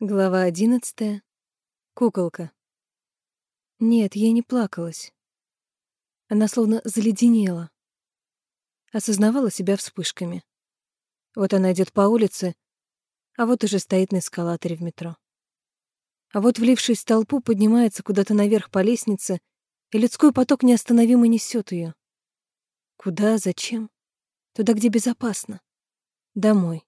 Глава одиннадцатая. Куколка. Нет, ей не плакалась. Она словно заледенела. Осознавала себя вспышками. Вот она идет по улице, а вот уже стоит на эскалаторе в метро. А вот, влившись в толпу, поднимается куда-то наверх по лестнице, и людской поток неостановимо несет ее. Куда, зачем? Туда, где безопасно. Домой.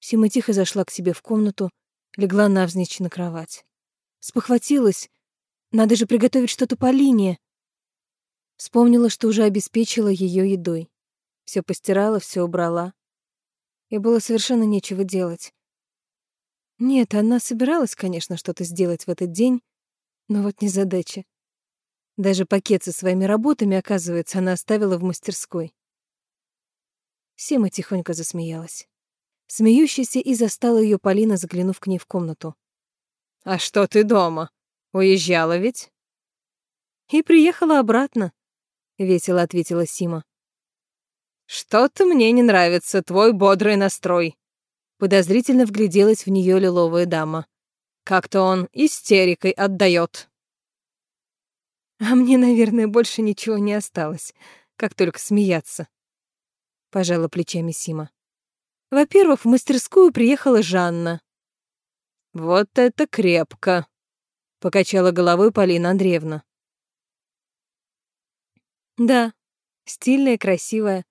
Сима тихо зашла к себе в комнату, легла навзничь на кровать. Спохватилась. Надо же приготовить что-то по линии. Вспомнила, что уже обеспечила ее едой. Все постирала, все убрала. И было совершенно нечего делать. Нет, она собиралась, конечно, что-то сделать в этот день, но вот не задача. Даже пакет со своими работами, оказывается, она оставила в мастерской. Сема тихонько засмеялась смеющейся и застала ее Полина, заглянув к ней в комнату. «А что ты дома? Уезжала ведь?» «И приехала обратно», — весело ответила Сима. «Что-то мне не нравится, твой бодрый настрой», — подозрительно вгляделась в нее лиловая дама. «Как-то он истерикой отдает. «А мне, наверное, больше ничего не осталось, как только смеяться», — пожала плечами Сима. Во-первых, в мастерскую приехала Жанна. «Вот это крепко!» — покачала головой Полина Андреевна. «Да, стильная, красивая.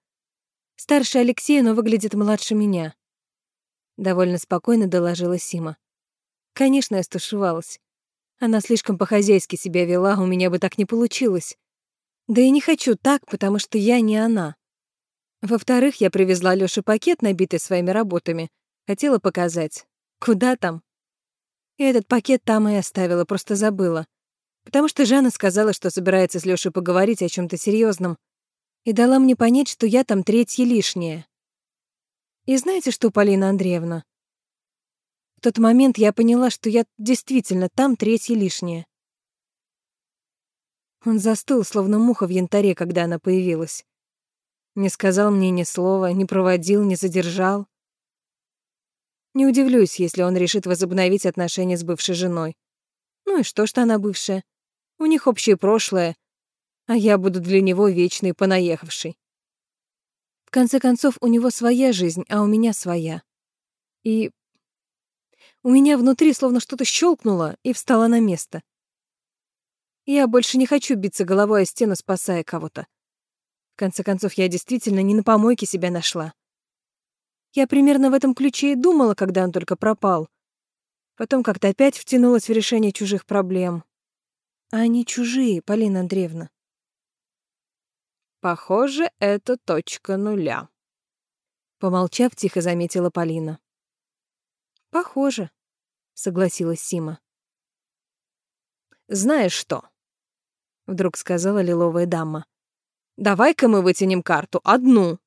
Старше Алексея, но выглядит младше меня», — довольно спокойно доложила Сима. «Конечно, я стушевалась. Она слишком по-хозяйски себя вела, у меня бы так не получилось. Да и не хочу так, потому что я не она. Во-вторых, я привезла Лёше пакет, набитый своими работами. Хотела показать. Куда там? И этот пакет там и оставила, просто забыла. Потому что Жанна сказала, что собирается с Лёшей поговорить о чем то серьезном, и дала мне понять, что я там третья лишняя. И знаете что, Полина Андреевна? В тот момент я поняла, что я действительно там третья лишняя. Он застыл, словно муха в янтаре, когда она появилась. Не сказал мне ни слова, не проводил, не задержал. Не удивлюсь, если он решит возобновить отношения с бывшей женой. Ну и что, что она бывшая? У них общее прошлое, а я буду для него вечной понаехавшей. В конце концов, у него своя жизнь, а у меня своя. И у меня внутри словно что-то щелкнуло и встало на место. Я больше не хочу биться головой о стену, спасая кого-то. В конце концов, я действительно не на помойке себя нашла. Я примерно в этом ключе и думала, когда он только пропал. Потом как-то опять втянулась в решение чужих проблем. А они чужие, Полина Андреевна. Похоже, это точка нуля. Помолчав, тихо заметила Полина. Похоже, согласилась Сима. Знаешь что? Вдруг сказала лиловая дама. Давай-ка мы вытянем карту, одну.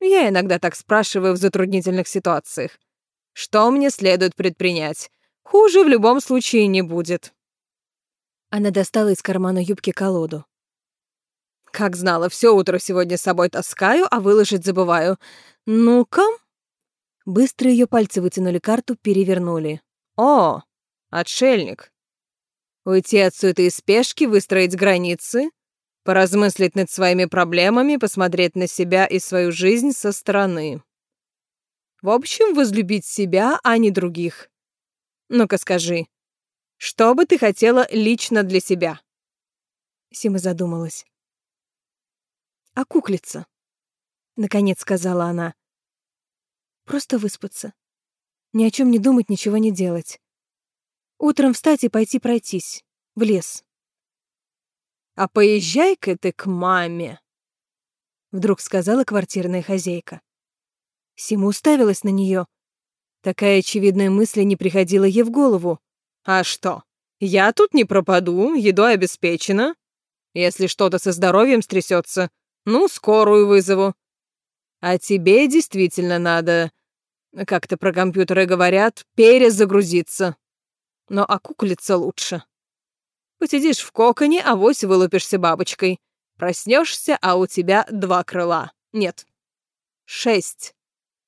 Я иногда так спрашиваю в затруднительных ситуациях. Что мне следует предпринять? Хуже в любом случае не будет. Она достала из кармана юбки колоду. Как знала, все утро сегодня с собой таскаю, а выложить забываю. Ну-ка. Быстро ее пальцы вытянули карту, перевернули. О, отшельник. Уйти от суеты и спешки, выстроить границы — Поразмыслить над своими проблемами, посмотреть на себя и свою жизнь со стороны. В общем, возлюбить себя, а не других. Ну-ка скажи, что бы ты хотела лично для себя? Сима задумалась. А куклица? Наконец сказала она. Просто выспаться. Ни о чем не думать, ничего не делать. Утром встать и пойти пройтись. В лес. «А поезжай-ка ты к маме!» Вдруг сказала квартирная хозяйка. Сима уставилась на нее. Такая очевидная мысль не приходила ей в голову. «А что? Я тут не пропаду, едой обеспечена. Если что-то со здоровьем стрясется, ну, скорую вызову. А тебе действительно надо, как-то про компьютеры говорят, перезагрузиться. Но окуклиться лучше. Посидишь в коконе, а вось вылупишься бабочкой. Проснешься, а у тебя два крыла. Нет, шесть.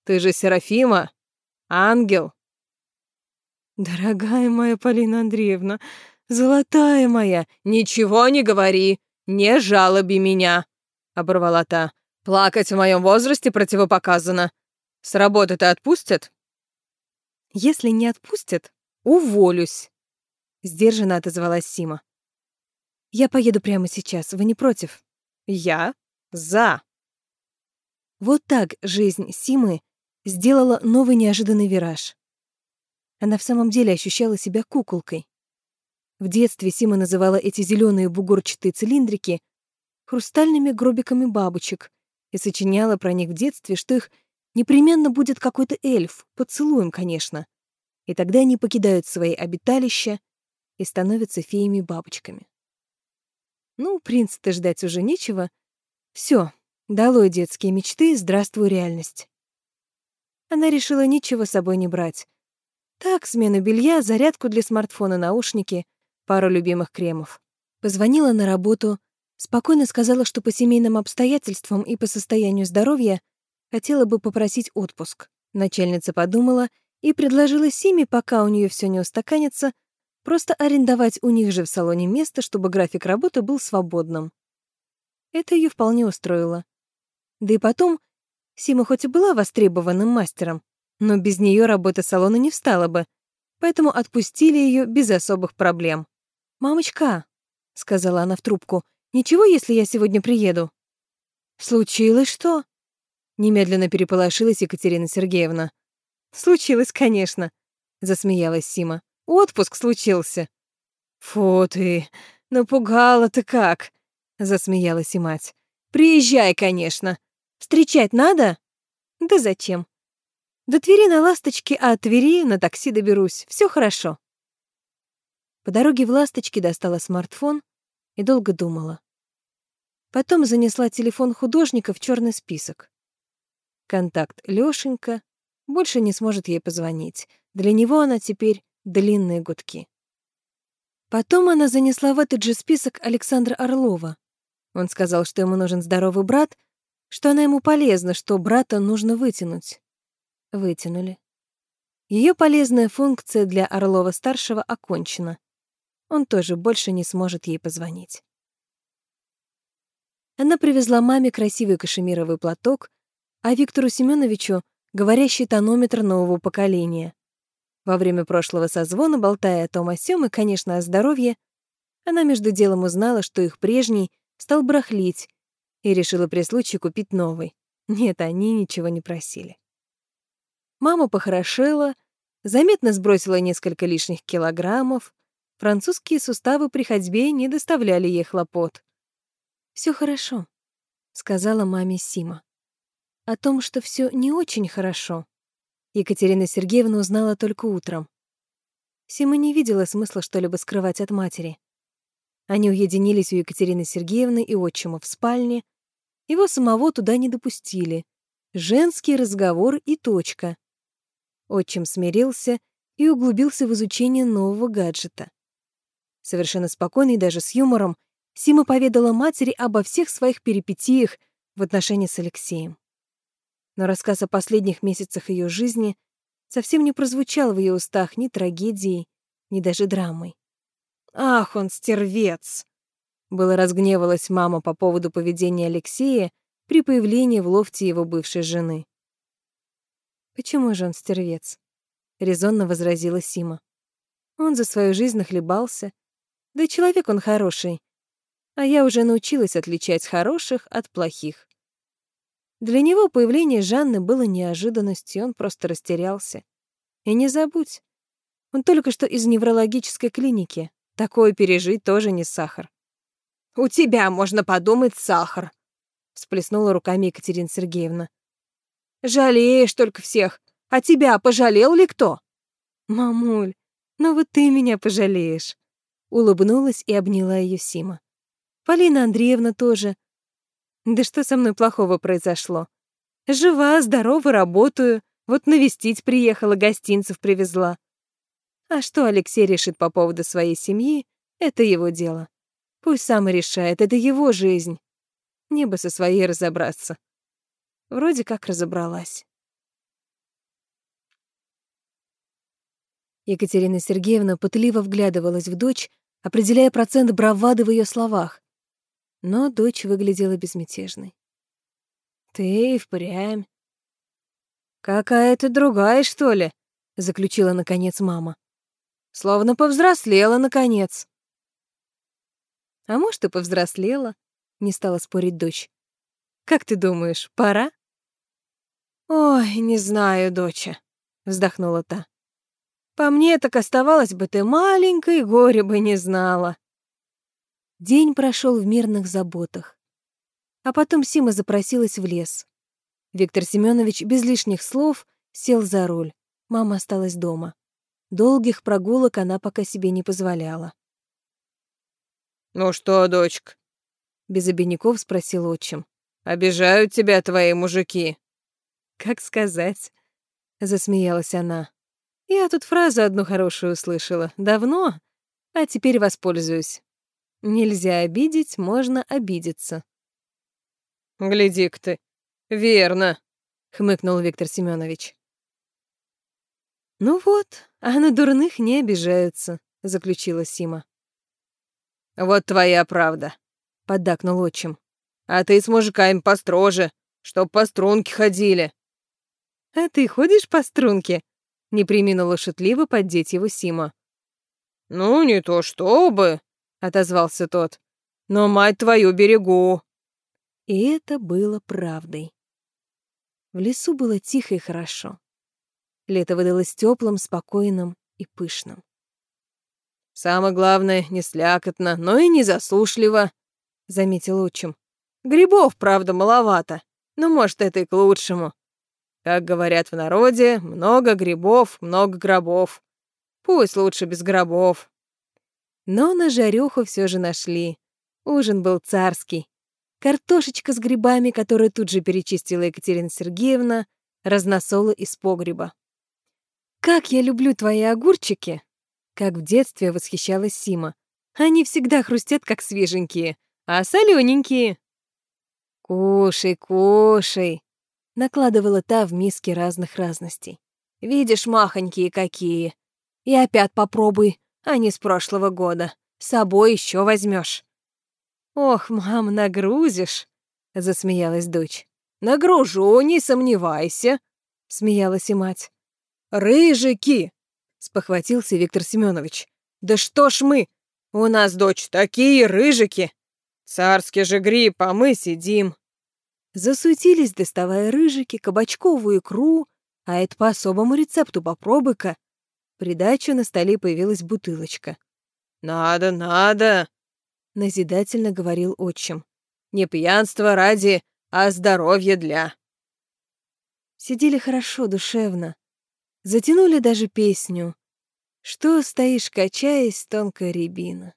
Ты же Серафима, ангел. Дорогая моя Полина Андреевна, золотая моя, ничего не говори, не жалоби меня, оборвала та. Плакать в моем возрасте противопоказано. С работы-то отпустят? Если не отпустят, уволюсь, сдержанно отозвалась Сима. Я поеду прямо сейчас, вы не против? Я за. Вот так жизнь Симы сделала новый неожиданный вираж. Она в самом деле ощущала себя куколкой. В детстве Сима называла эти зеленые бугорчатые цилиндрики хрустальными гробиками бабочек и сочиняла про них в детстве, что их непременно будет какой-то эльф, поцелуем, конечно. И тогда они покидают свои обиталища и становятся феями-бабочками. Ну, принца-то ждать уже нечего. Все, долой детские мечты, здравствуй реальность. Она решила ничего с собой не брать. Так, смену белья, зарядку для смартфона, наушники, пару любимых кремов. Позвонила на работу, спокойно сказала, что по семейным обстоятельствам и по состоянию здоровья хотела бы попросить отпуск. Начальница подумала и предложила Симе, пока у нее все не устаканится, Просто арендовать у них же в салоне место, чтобы график работы был свободным. Это ее вполне устроило. Да и потом, Сима хоть и была востребованным мастером, но без нее работа салона не встала бы, поэтому отпустили ее без особых проблем. «Мамочка», — сказала она в трубку, — «ничего, если я сегодня приеду?» «Случилось что?» Немедленно переполошилась Екатерина Сергеевна. «Случилось, конечно», — засмеялась Сима. Отпуск случился. Фу ты, напугала ты как, засмеялась и мать. Приезжай, конечно. Встречать надо? Да зачем? До Твери на ласточке, а от Твери на такси доберусь. Все хорошо. По дороге в ласточке достала смартфон и долго думала. Потом занесла телефон художника в черный список. Контакт Лёшенька больше не сможет ей позвонить. Для него она теперь длинные гудки. Потом она занесла в этот же список Александра Орлова. Он сказал, что ему нужен здоровый брат, что она ему полезна, что брата нужно вытянуть. Вытянули. Ее полезная функция для Орлова-старшего окончена. Он тоже больше не сможет ей позвонить. Она привезла маме красивый кашемировый платок, а Виктору Семеновичу — говорящий тонометр нового поколения. Во время прошлого созвона, болтая о том о сём и, конечно, о здоровье, она между делом узнала, что их прежний стал брахлить и решила при случае купить новый. Нет, они ничего не просили. Мама похорошела, заметно сбросила несколько лишних килограммов, французские суставы при ходьбе не доставляли ей хлопот. Все хорошо», — сказала маме Сима. О том, что все не очень хорошо, Екатерина Сергеевна узнала только утром. Сима не видела смысла что-либо скрывать от матери. Они уединились у Екатерины Сергеевны и отчима в спальне. Его самого туда не допустили. Женский разговор и точка. Отчим смирился и углубился в изучение нового гаджета. Совершенно спокойно и даже с юмором Сима поведала матери обо всех своих перипетиях в отношении с Алексеем но рассказ о последних месяцах ее жизни совсем не прозвучал в ее устах ни трагедией, ни даже драмой. «Ах, он стервец!» Было разгневалась мама по поводу поведения Алексея при появлении в лофте его бывшей жены. «Почему же он стервец?» — резонно возразила Сима. «Он за свою жизнь нахлебался. Да человек он хороший. А я уже научилась отличать хороших от плохих. Для него появление Жанны было неожиданностью, он просто растерялся. И не забудь, он только что из неврологической клиники. Такое пережить тоже не сахар. «У тебя, можно подумать, сахар», — всплеснула руками Екатерина Сергеевна. «Жалеешь только всех. А тебя пожалел ли кто?» «Мамуль, ну вот ты меня пожалеешь», — улыбнулась и обняла ее Сима. «Полина Андреевна тоже. Да что со мной плохого произошло? Жива, здорова, работаю. Вот навестить приехала, гостинцев привезла. А что Алексей решит по поводу своей семьи, это его дело. Пусть сам и решает, это его жизнь. Мне бы со своей разобраться. Вроде как разобралась. Екатерина Сергеевна пытливо вглядывалась в дочь, определяя процент бравады в ее словах. Но дочь выглядела безмятежной. «Ты и впрямь». «Какая-то другая, что ли?» — заключила, наконец, мама. «Словно повзрослела, наконец». «А может, и повзрослела», — не стала спорить дочь. «Как ты думаешь, пора?» «Ой, не знаю, доча», — вздохнула та. По мне, так оставалось бы ты маленькой, горе бы не знала. День прошел в мирных заботах. А потом Сима запросилась в лес. Виктор Семенович без лишних слов сел за руль. Мама осталась дома. Долгих прогулок она пока себе не позволяла. «Ну что, дочка?» Без обиняков спросил отчим. «Обижают тебя твои мужики?» «Как сказать?» Засмеялась она. Я тут фразу одну хорошую услышала. Давно, а теперь воспользуюсь. Нельзя обидеть, можно обидеться. «Гляди-ка ты, верно», — хмыкнул Виктор Семенович. «Ну вот, а на дурных не обижаются», — заключила Сима. «Вот твоя правда», — поддакнул отчим. «А ты с мужиками построже, чтоб по струнке ходили». «А ты ходишь по струнке?» Не приминула шутливо поддеть его Сима. «Ну, не то чтобы», — отозвался тот. «Но мать твою берегу». И это было правдой. В лесу было тихо и хорошо. Лето выдалось теплым, спокойным и пышным. «Самое главное, не слякотно, но и не засушливо», — заметил отчим. «Грибов, правда, маловато, но, может, это и к лучшему. Как говорят в народе, много грибов, много гробов. Пусть лучше без гробов. Но на жарюху все же нашли. Ужин был царский. Картошечка с грибами, которую тут же перечистила Екатерина Сергеевна, разносола из погреба. «Как я люблю твои огурчики!» Как в детстве восхищалась Сима. «Они всегда хрустят, как свеженькие, а солененькие. «Кушай, кушай!» накладывала та в миски разных разностей. «Видишь, махонькие какие! И опять попробуй, а не с прошлого года. С собой еще возьмешь. «Ох, мам, нагрузишь!» — засмеялась дочь. «Нагружу, не сомневайся!» — смеялась и мать. «Рыжики!» — спохватился Виктор Семенович. «Да что ж мы! У нас, дочь, такие рыжики! Царский же гриб, а мы сидим!» Засуетились, доставая рыжики, кабачковую икру, а это по особому рецепту, попробуй-ка. Придачу на столе появилась бутылочка. «Надо, надо!» — назидательно говорил отчим. «Не пьянство ради, а здоровье для». Сидели хорошо, душевно. Затянули даже песню «Что стоишь, качаясь, тонкая рябина».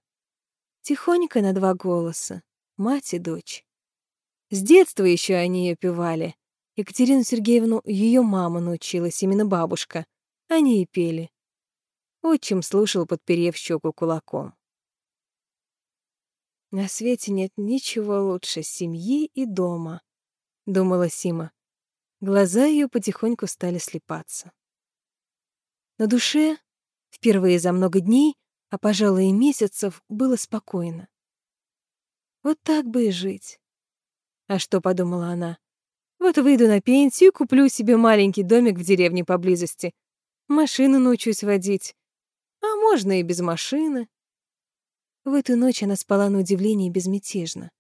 Тихонько на два голоса, мать и дочь. С детства еще они ее певали. Екатерину Сергеевну ее мама научилась, именно бабушка. Они и пели. Отчим слушал, подперев щеку кулаком. «На свете нет ничего лучше семьи и дома», — думала Сима. Глаза ее потихоньку стали слепаться. На душе, впервые за много дней, а, пожалуй, и месяцев, было спокойно. Вот так бы и жить. А что, подумала она? Вот выйду на пенсию, куплю себе маленький домик в деревне поблизости. Машину научусь водить. А можно и без машины. В эту ночь она спала на удивление безмятежно.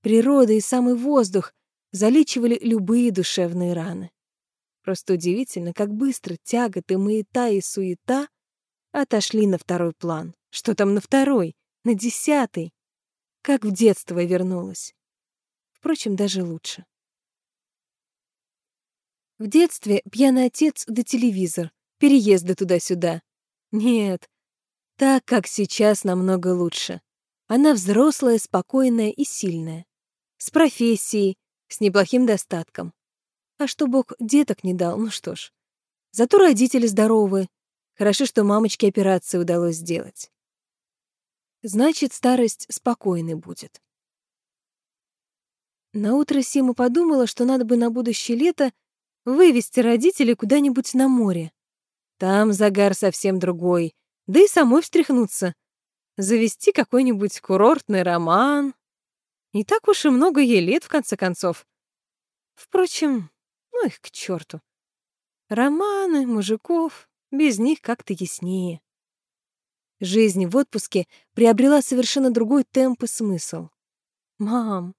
Природа и самый воздух залечивали любые душевные раны. Просто удивительно, как быстро тяготы, маята и суета отошли на второй план. Что там на второй? На десятый? Как в детство вернулась. Впрочем, даже лучше. В детстве пьяный отец да телевизор, переезды туда-сюда. Нет, так, как сейчас, намного лучше. Она взрослая, спокойная и сильная. С профессией, с неплохим достатком. А что Бог деток не дал, ну что ж. Зато родители здоровы. Хорошо, что мамочке операцию удалось сделать. Значит, старость спокойной будет. Наутро Сима подумала, что надо бы на будущее лето вывести родителей куда-нибудь на море. Там загар совсем другой. Да и самой встряхнуться. Завести какой-нибудь курортный роман. Не так уж и много ей лет, в конце концов. Впрочем, ну их к черту. Романы, мужиков, без них как-то яснее. Жизнь в отпуске приобрела совершенно другой темп и смысл. «Мам,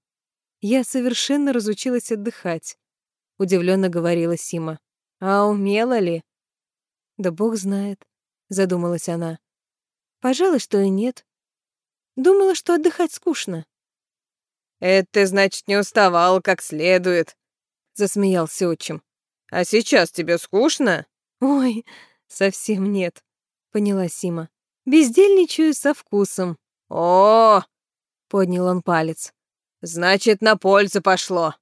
я совершенно разучилась отдыхать», — удивленно говорила Сима. «А умела ли?» «Да бог знает», — задумалась она. «Пожалуй, что и нет. Думала, что отдыхать скучно». «Это ты, значит, не уставал как следует», — засмеялся отчим. «А сейчас тебе скучно?» «Ой, совсем нет», — поняла Сима. «Бездельничаю со вкусом». «О!», -о — поднял он палец. «Значит, на пользу пошло.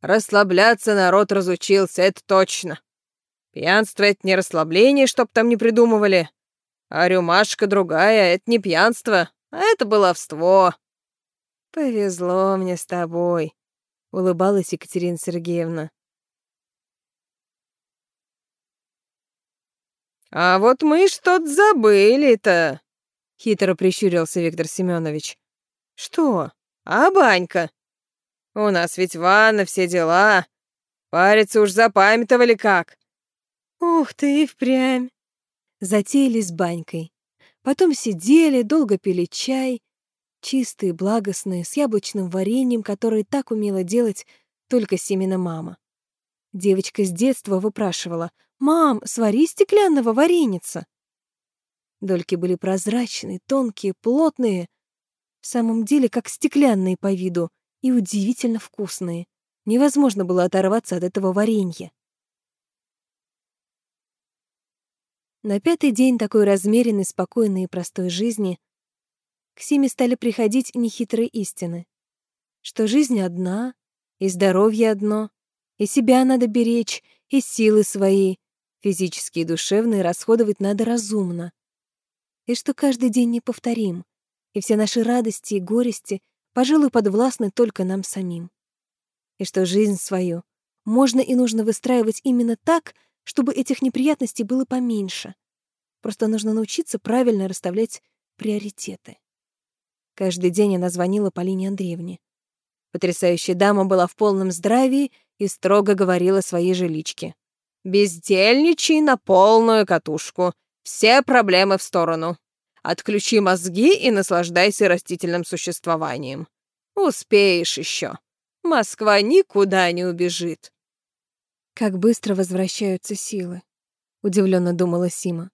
Расслабляться народ разучился, это точно. Пьянство — это не расслабление, чтоб там не придумывали. А рюмашка другая — это не пьянство, а это баловство. Повезло мне с тобой, — улыбалась Екатерина Сергеевна. «А вот мы что-то забыли-то», — хитро прищурился Виктор Семенович. «Что? А банька? У нас ведь ванна, все дела. Париться уж запамятовали как. Ух ты, и впрямь. С банькой. Потом сидели, долго пили чай, чистые, благостные, с яблочным вареньем, которое так умела делать только Семена мама. Девочка с детства выпрашивала «Мам, свари стеклянного вареница!» Дольки были прозрачные, тонкие, плотные, в самом деле как стеклянные по виду и удивительно вкусные. Невозможно было оторваться от этого варенья. На пятый день такой размеренной, спокойной и простой жизни к Симе стали приходить нехитрые истины, что жизнь одна, и здоровье одно, и себя надо беречь, и силы свои, физические и душевные, расходовать надо разумно, и что каждый день неповторим, и все наши радости и горести, пожалуй, подвластны только нам самим, и что жизнь свою можно и нужно выстраивать именно так, чтобы этих неприятностей было поменьше. Просто нужно научиться правильно расставлять приоритеты. Каждый день она звонила Полине Андреевне. Потрясающая дама была в полном здравии и строго говорила своей жиличке. «Бездельничай на полную катушку. Все проблемы в сторону. Отключи мозги и наслаждайся растительным существованием. Успеешь еще. Москва никуда не убежит. Как быстро возвращаются силы, удивленно думала Сима.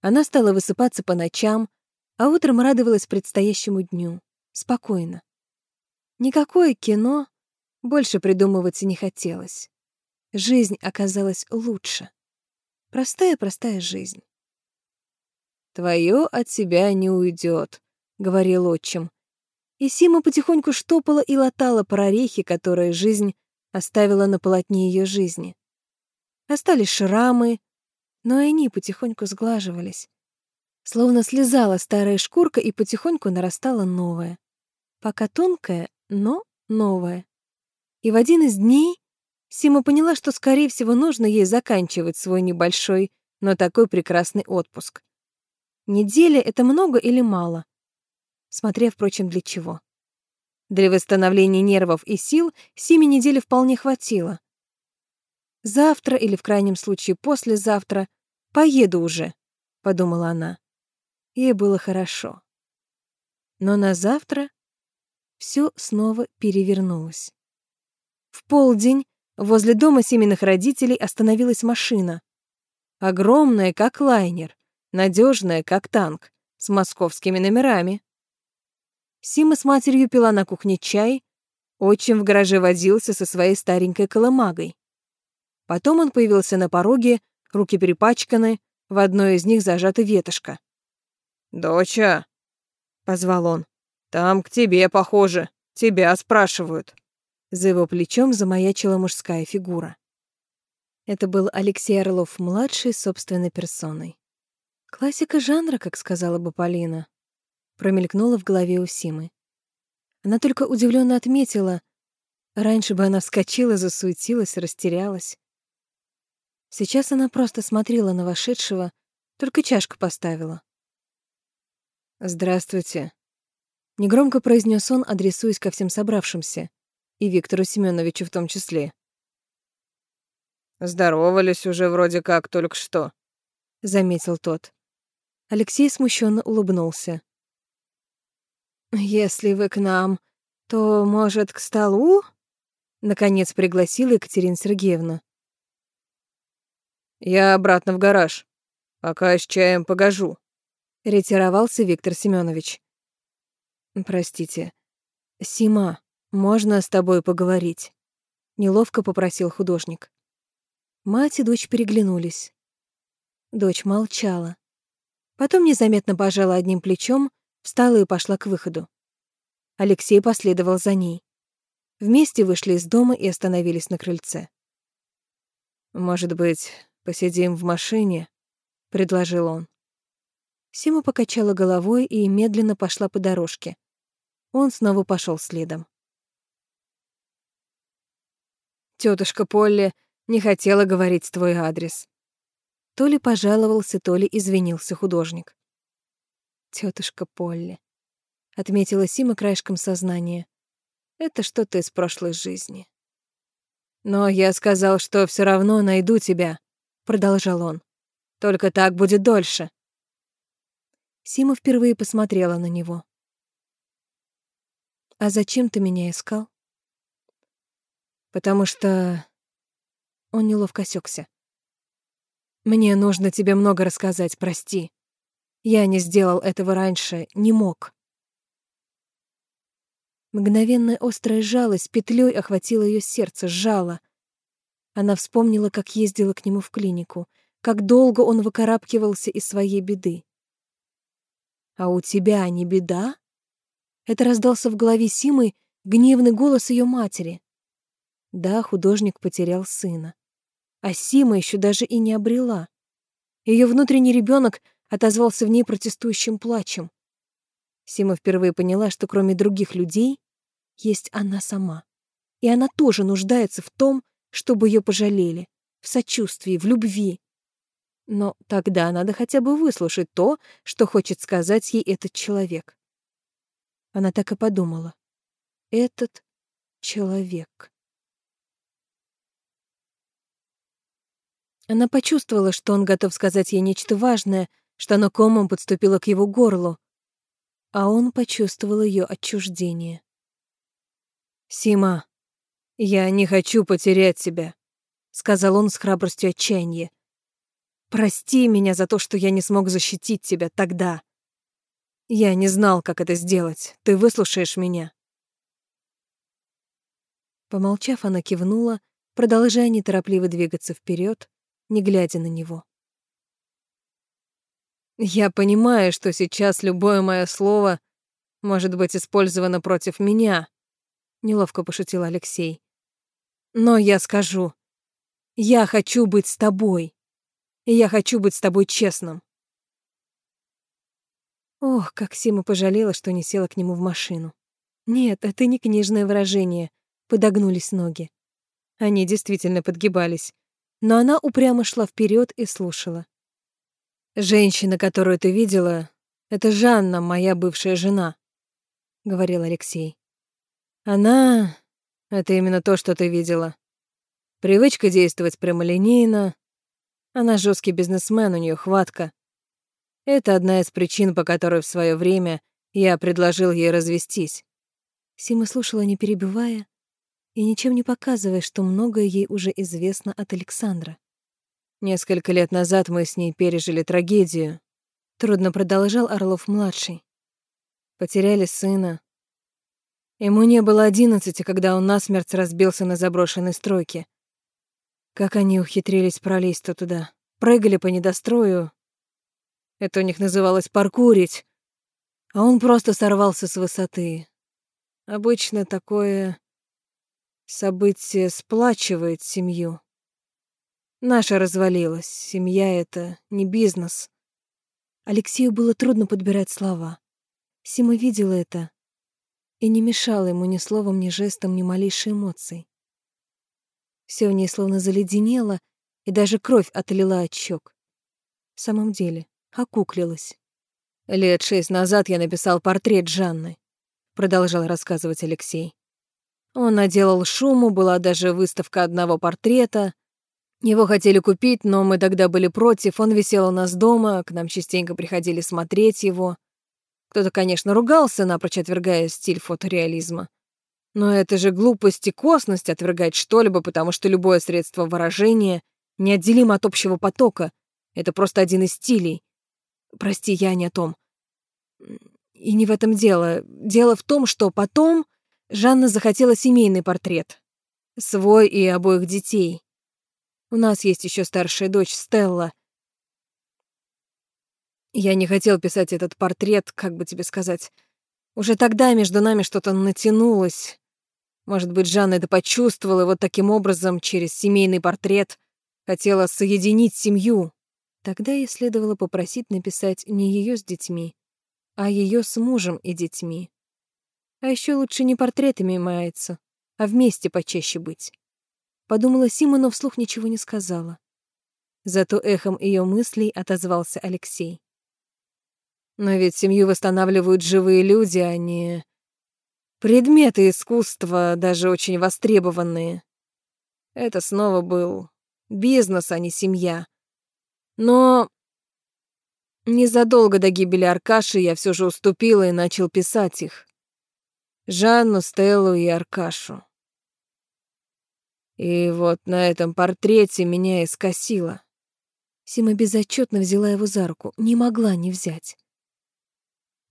Она стала высыпаться по ночам, а утром радовалась предстоящему дню. Спокойно. Никакое кино больше придумывать не хотелось. Жизнь оказалась лучше. Простая-простая жизнь. «Твое от себя не уйдет», — говорил отчим. И Сима потихоньку штопала и латала прорехи, которые жизнь оставила на полотне ее жизни. Остались шрамы, но и они потихоньку сглаживались. Словно слезала старая шкурка и потихоньку нарастала новая. Пока тонкая, но новая. И в один из дней Сима поняла, что, скорее всего, нужно ей заканчивать свой небольшой, но такой прекрасный отпуск. Неделя — это много или мало? Смотря, впрочем, для чего. Для восстановления нервов и сил Симе недели вполне хватило. Завтра или, в крайнем случае, послезавтра поеду уже, — подумала она. Ей было хорошо. Но на завтра все снова перевернулось. В полдень возле дома семейных родителей остановилась машина. Огромная, как лайнер, надежная, как танк, с московскими номерами. Сима с матерью пила на кухне чай, отчим в гараже возился со своей старенькой колымагой. Потом он появился на пороге, руки перепачканы, в одной из них зажата ветошка. «Доча!» — позвал он. «Там к тебе, похоже. Тебя спрашивают». За его плечом замаячила мужская фигура. Это был Алексей Орлов-младший собственной персоной. Классика жанра, как сказала бы Полина. Промелькнула в голове у Симы. Она только удивленно отметила. Раньше бы она вскочила, засуетилась, растерялась. Сейчас она просто смотрела на вошедшего, только чашку поставила. «Здравствуйте», — негромко произнес он, адресуясь ко всем собравшимся, и Виктору Семеновичу в том числе. «Здоровались уже вроде как только что», — заметил тот. Алексей смущенно улыбнулся. «Если вы к нам, то, может, к столу?» Наконец пригласила Екатерина Сергеевна. «Я обратно в гараж. Пока с чаем погожу», — ретировался Виктор Семенович. «Простите. Сима, можно с тобой поговорить?» — неловко попросил художник. Мать и дочь переглянулись. Дочь молчала. Потом незаметно пожала одним плечом, встала и пошла к выходу. Алексей последовал за ней. Вместе вышли из дома и остановились на крыльце. «Может быть, посидим в машине?» — предложил он. Сима покачала головой и медленно пошла по дорожке. Он снова пошел следом. Тетушка Полли не хотела говорить твой адрес. То ли пожаловался, то ли извинился художник. Тетушка Полли. Отметила Сима краешком сознания. Это что-то из прошлой жизни. Но я сказал, что все равно найду тебя, продолжал он. Только так будет дольше. Сима впервые посмотрела на него. А зачем ты меня искал? Потому что он неловко осекся. Мне нужно тебе много рассказать, прости. Я не сделал этого раньше, не мог. Мгновенная острая жалость петлей охватила ее сердце, сжала. Она вспомнила, как ездила к нему в клинику, как долго он выкарабкивался из своей беды. «А у тебя не беда?» Это раздался в голове Симы гневный голос ее матери. Да, художник потерял сына а Сима еще даже и не обрела. Ее внутренний ребенок отозвался в ней протестующим плачем. Сима впервые поняла, что кроме других людей есть она сама. И она тоже нуждается в том, чтобы ее пожалели, в сочувствии, в любви. Но тогда надо хотя бы выслушать то, что хочет сказать ей этот человек. Она так и подумала. Этот человек. Она почувствовала, что он готов сказать ей нечто важное, что оно комом подступило к его горлу. А он почувствовал ее отчуждение. «Сима, я не хочу потерять тебя», — сказал он с храбростью отчаяния. «Прости меня за то, что я не смог защитить тебя тогда. Я не знал, как это сделать. Ты выслушаешь меня?» Помолчав, она кивнула, продолжая неторопливо двигаться вперед, не глядя на него. «Я понимаю, что сейчас любое мое слово может быть использовано против меня», — неловко пошутил Алексей. «Но я скажу, я хочу быть с тобой, и я хочу быть с тобой честным». Ох, как Сима пожалела, что не села к нему в машину. Нет, это не книжное выражение. Подогнулись ноги. Они действительно подгибались но она упрямо шла вперед и слушала. «Женщина, которую ты видела, это Жанна, моя бывшая жена», — говорил Алексей. «Она — это именно то, что ты видела. Привычка действовать прямолинейно. Она жесткий бизнесмен, у нее хватка. Это одна из причин, по которой в свое время я предложил ей развестись». Сима слушала, не перебивая, и ничем не показывая, что многое ей уже известно от Александра. Несколько лет назад мы с ней пережили трагедию. Трудно продолжал Орлов-младший. Потеряли сына. Ему не было одиннадцати, когда он насмерть разбился на заброшенной стройке. Как они ухитрились пролезть-то туда? Прыгали по недострою. Это у них называлось паркурить. А он просто сорвался с высоты. Обычно такое Событие сплачивает семью. Наша развалилась. Семья — это не бизнес. Алексею было трудно подбирать слова. Сима видела это и не мешала ему ни словом, ни жестом, ни малейшей эмоцией. Все в ней словно заледенело, и даже кровь отлила от щек. В самом деле, окуклилась. Лет шесть назад я написал портрет Жанны, продолжал рассказывать Алексей. Он наделал шуму, была даже выставка одного портрета. Его хотели купить, но мы тогда были против. Он висел у нас дома, к нам частенько приходили смотреть его. Кто-то, конечно, ругался, напрочь отвергая стиль фотореализма. Но это же глупость и косность отвергать что-либо, потому что любое средство выражения неотделимо от общего потока. Это просто один из стилей. Прости, я не о том. И не в этом дело. Дело в том, что потом Жанна захотела семейный портрет. Свой и обоих детей. У нас есть еще старшая дочь Стелла. Я не хотел писать этот портрет, как бы тебе сказать. Уже тогда между нами что-то натянулось. Может быть, Жанна это почувствовала, вот таким образом, через семейный портрет, хотела соединить семью. Тогда ей следовало попросить написать не ее с детьми, а ее с мужем и детьми. А еще лучше не портретами маяться, а вместе почаще быть. Подумала Сима, но вслух ничего не сказала. Зато эхом ее мыслей отозвался Алексей. Но ведь семью восстанавливают живые люди, а не предметы искусства, даже очень востребованные. Это снова был бизнес, а не семья. Но незадолго до гибели Аркаши я все же уступила и начал писать их. Жанну, Стеллу и Аркашу. И вот на этом портрете меня и скосило. Сима безотчетно взяла его за руку, не могла не взять.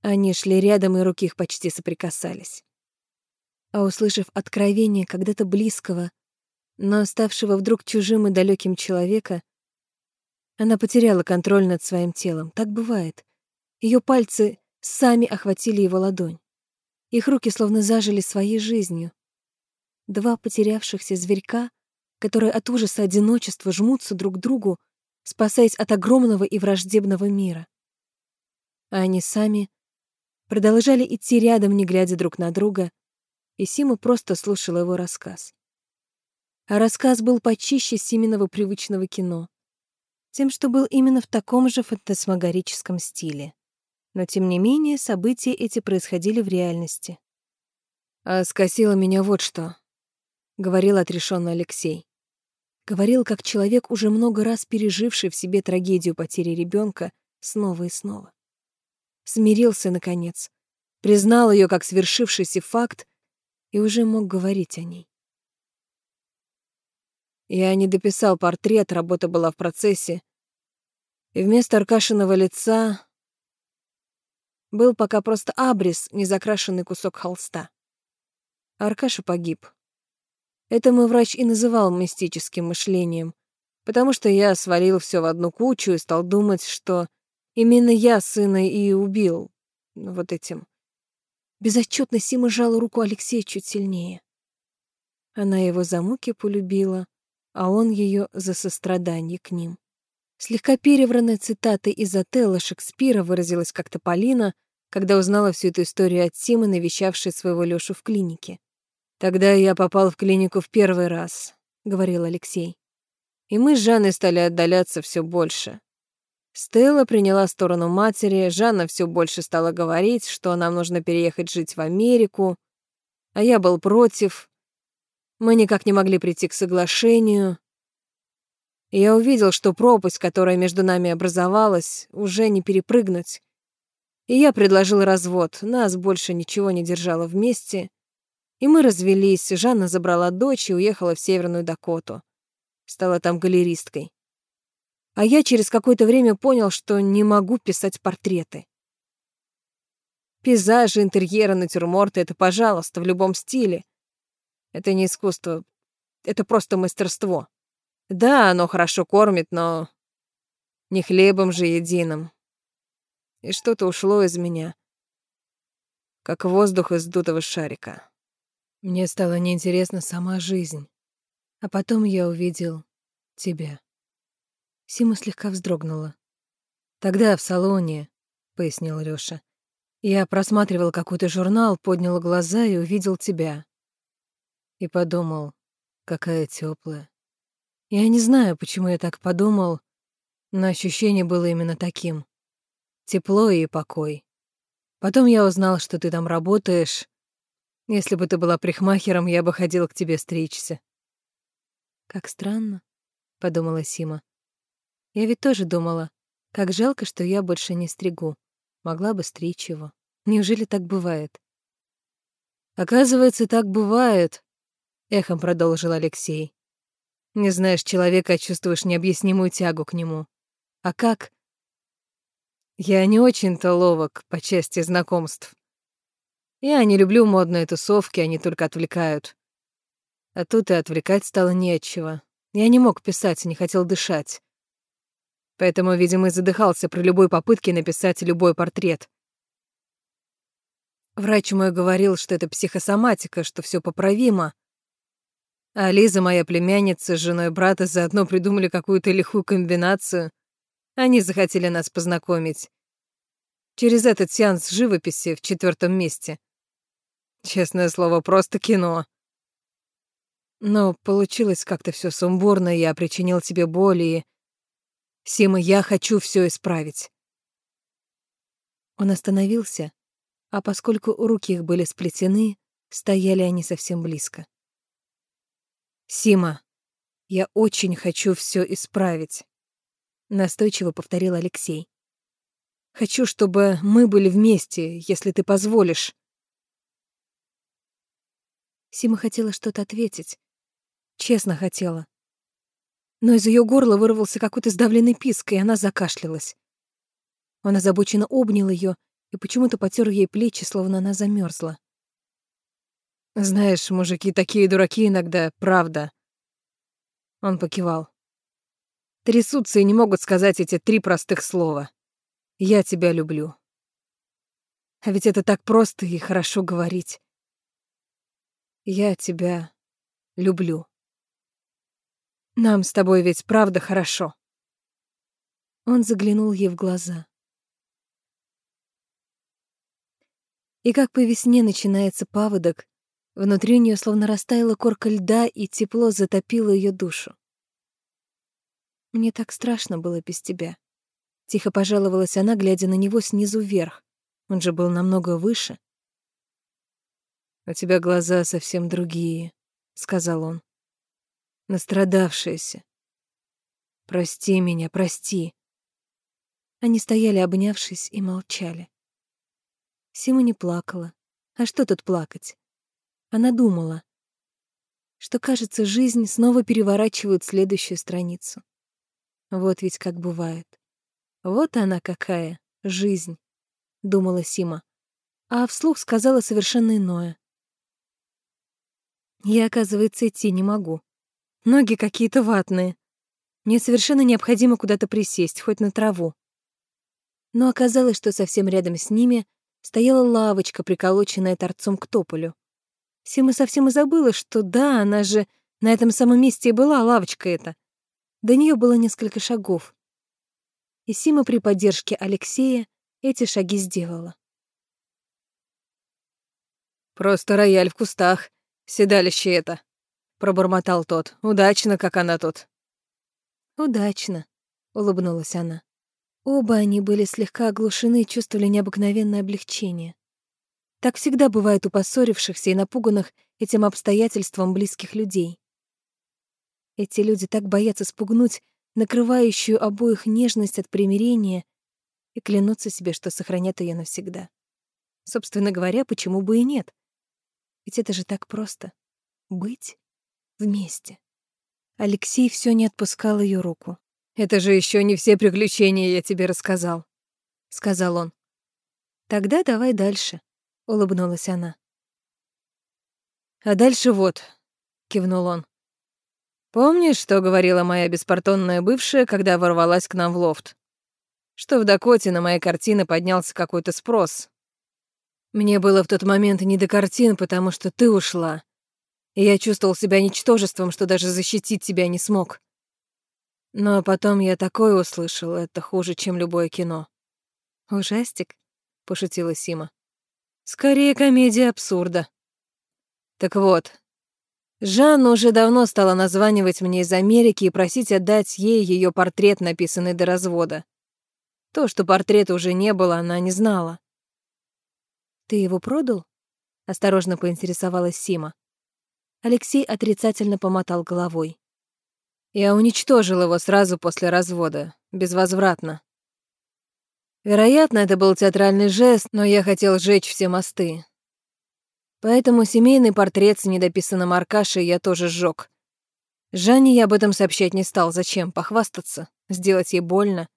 Они шли рядом, и руки их почти соприкасались. А услышав откровение когда-то близкого, но ставшего вдруг чужим и далеким человека, она потеряла контроль над своим телом. Так бывает. Ее пальцы сами охватили его ладонь. Их руки словно зажили своей жизнью. Два потерявшихся зверька, которые от ужаса одиночества жмутся друг к другу, спасаясь от огромного и враждебного мира. А они сами продолжали идти рядом, не глядя друг на друга, и Сима просто слушала его рассказ. А рассказ был почище Симиного привычного кино, тем, что был именно в таком же фантасмагорическом стиле. Но, тем не менее, события эти происходили в реальности. «А скосило меня вот что», — говорил отрешенно Алексей. Говорил, как человек, уже много раз переживший в себе трагедию потери ребенка снова и снова смирился, наконец, признал ее как свершившийся факт и уже мог говорить о ней. Я не дописал портрет, работа была в процессе, и вместо Аркашиного лица был пока просто абрис, незакрашенный кусок холста. Аркаша погиб. Это мой врач и называл мистическим мышлением, потому что я свалил все в одну кучу и стал думать, что Именно я сына и убил вот этим. Безотчетно Сима сжала руку Алексея чуть сильнее. Она его за муки полюбила, а он ее за сострадание к ним. Слегка перевранная цитата из Отелла Шекспира выразилась как-то Полина, когда узнала всю эту историю от Симы, навещавшей своего Лёшу в клинике. «Тогда я попал в клинику в первый раз», — говорил Алексей. «И мы с Жанной стали отдаляться все больше. Стелла приняла сторону матери, Жанна все больше стала говорить, что нам нужно переехать жить в Америку, а я был против. Мы никак не могли прийти к соглашению. Я увидел, что пропасть, которая между нами образовалась, уже не перепрыгнуть. И я предложил развод, нас больше ничего не держало вместе. И мы развелись, Жанна забрала дочь и уехала в Северную Дакоту. Стала там галеристкой. А я через какое-то время понял, что не могу писать портреты. Пейзажи, интерьеры, натюрморты — это, пожалуйста, в любом стиле. Это не искусство, это просто мастерство. Да, оно хорошо кормит, но не хлебом же единым. И что-то ушло из меня, как воздух из дутого шарика. Мне стала неинтересна сама жизнь. А потом я увидел тебя. Сима слегка вздрогнула. «Тогда в салоне», — пояснил Лёша. «Я просматривал какой-то журнал, поднял глаза и увидел тебя. И подумал, какая тёплая. Я не знаю, почему я так подумал, но ощущение было именно таким. Тепло и покой. Потом я узнал, что ты там работаешь. Если бы ты была прихмахером, я бы ходил к тебе стричься. Как странно, подумала Сима. Я ведь тоже думала, как жалко, что я больше не стригу. Могла бы стричь его. Неужели так бывает? Оказывается, так бывает, эхом продолжил Алексей. Не знаешь человека, а чувствуешь необъяснимую тягу к нему. А как? Я не очень-то ловок по части знакомств. Я не люблю модные тусовки, они только отвлекают. А тут и отвлекать стало нечего. Я не мог писать, не хотел дышать. Поэтому, видимо, и задыхался при любой попытке написать любой портрет. Врач мой говорил, что это психосоматика, что все поправимо. А Лиза, моя племянница, с женой брата заодно придумали какую-то лихую комбинацию. Они захотели нас познакомить. Через этот сеанс живописи в четвертом месте. Честное слово, просто кино. Но получилось как-то все сумбурно, я причинил тебе боль и... Сима, я хочу все исправить. Он остановился, а поскольку руки их были сплетены, стояли они совсем близко. «Сима, я очень хочу все исправить», — настойчиво повторил Алексей. «Хочу, чтобы мы были вместе, если ты позволишь». Сима хотела что-то ответить. Честно хотела. Но из ее горла вырвался какой-то сдавленный писк, и она закашлялась. Он озабоченно обнял ее и почему-то потер ей плечи, словно она замерзла. «Знаешь, мужики такие дураки иногда, правда». Он покивал. Трясутся и не могут сказать эти три простых слова. «Я тебя люблю». А ведь это так просто и хорошо говорить. «Я тебя люблю». Нам с тобой ведь правда хорошо. Он заглянул ей в глаза. И как по весне начинается паводок, внутри нее словно растаяла корка льда, и тепло затопило ее душу. «Мне так страшно было без тебя», — тихо пожаловалась она, глядя на него снизу вверх. Он же был намного выше. «У тебя глаза совсем другие», — сказал он настрадавшаяся. Прости меня, прости. Они стояли, обнявшись, и молчали. Сима не плакала. А что тут плакать? Она думала, что, кажется, жизнь снова переворачивает следующую страницу. Вот ведь как бывает. Вот она какая, жизнь, — думала Сима. А вслух сказала совершенно иное. Я, оказывается, идти не могу. Ноги какие-то ватные. Мне совершенно необходимо куда-то присесть, хоть на траву. Но оказалось, что совсем рядом с ними стояла лавочка, приколоченная торцом к тополю. Сима совсем и забыла, что да, она же на этом самом месте и была, лавочка эта. До нее было несколько шагов. И Сима при поддержке Алексея эти шаги сделала. «Просто рояль в кустах, седалище это», пробормотал тот. Удачно, как она тут. Удачно, улыбнулась она. Оба они были слегка оглушены и чувствовали необыкновенное облегчение. Так всегда бывает у поссорившихся и напуганных этим обстоятельством близких людей. Эти люди так боятся спугнуть накрывающую обоих нежность от примирения и клянутся себе, что сохранят ее навсегда. Собственно говоря, почему бы и нет? Ведь это же так просто — быть вместе. Алексей все не отпускал ее руку. «Это же еще не все приключения я тебе рассказал», — сказал он. «Тогда давай дальше», — улыбнулась она. «А дальше вот», — кивнул он. «Помнишь, что говорила моя беспартонная бывшая, когда ворвалась к нам в лофт? Что в Дакоте на мои картины поднялся какой-то спрос. Мне было в тот момент не до картин, потому что ты ушла, и я чувствовал себя ничтожеством, что даже защитить тебя не смог. Но потом я такое услышал, это хуже, чем любое кино. «Ужастик?» — пошутила Сима. «Скорее комедия абсурда». «Так вот, Жанна уже давно стала названивать мне из Америки и просить отдать ей ее портрет, написанный до развода. То, что портрета уже не было, она не знала. «Ты его продал?» — осторожно поинтересовалась Сима. Алексей отрицательно помотал головой. Я уничтожил его сразу после развода, безвозвратно. Вероятно, это был театральный жест, но я хотел сжечь все мосты. Поэтому семейный портрет с недописанным Аркашей я тоже сжег. Жанне я об этом сообщать не стал. Зачем? Похвастаться? Сделать ей больно?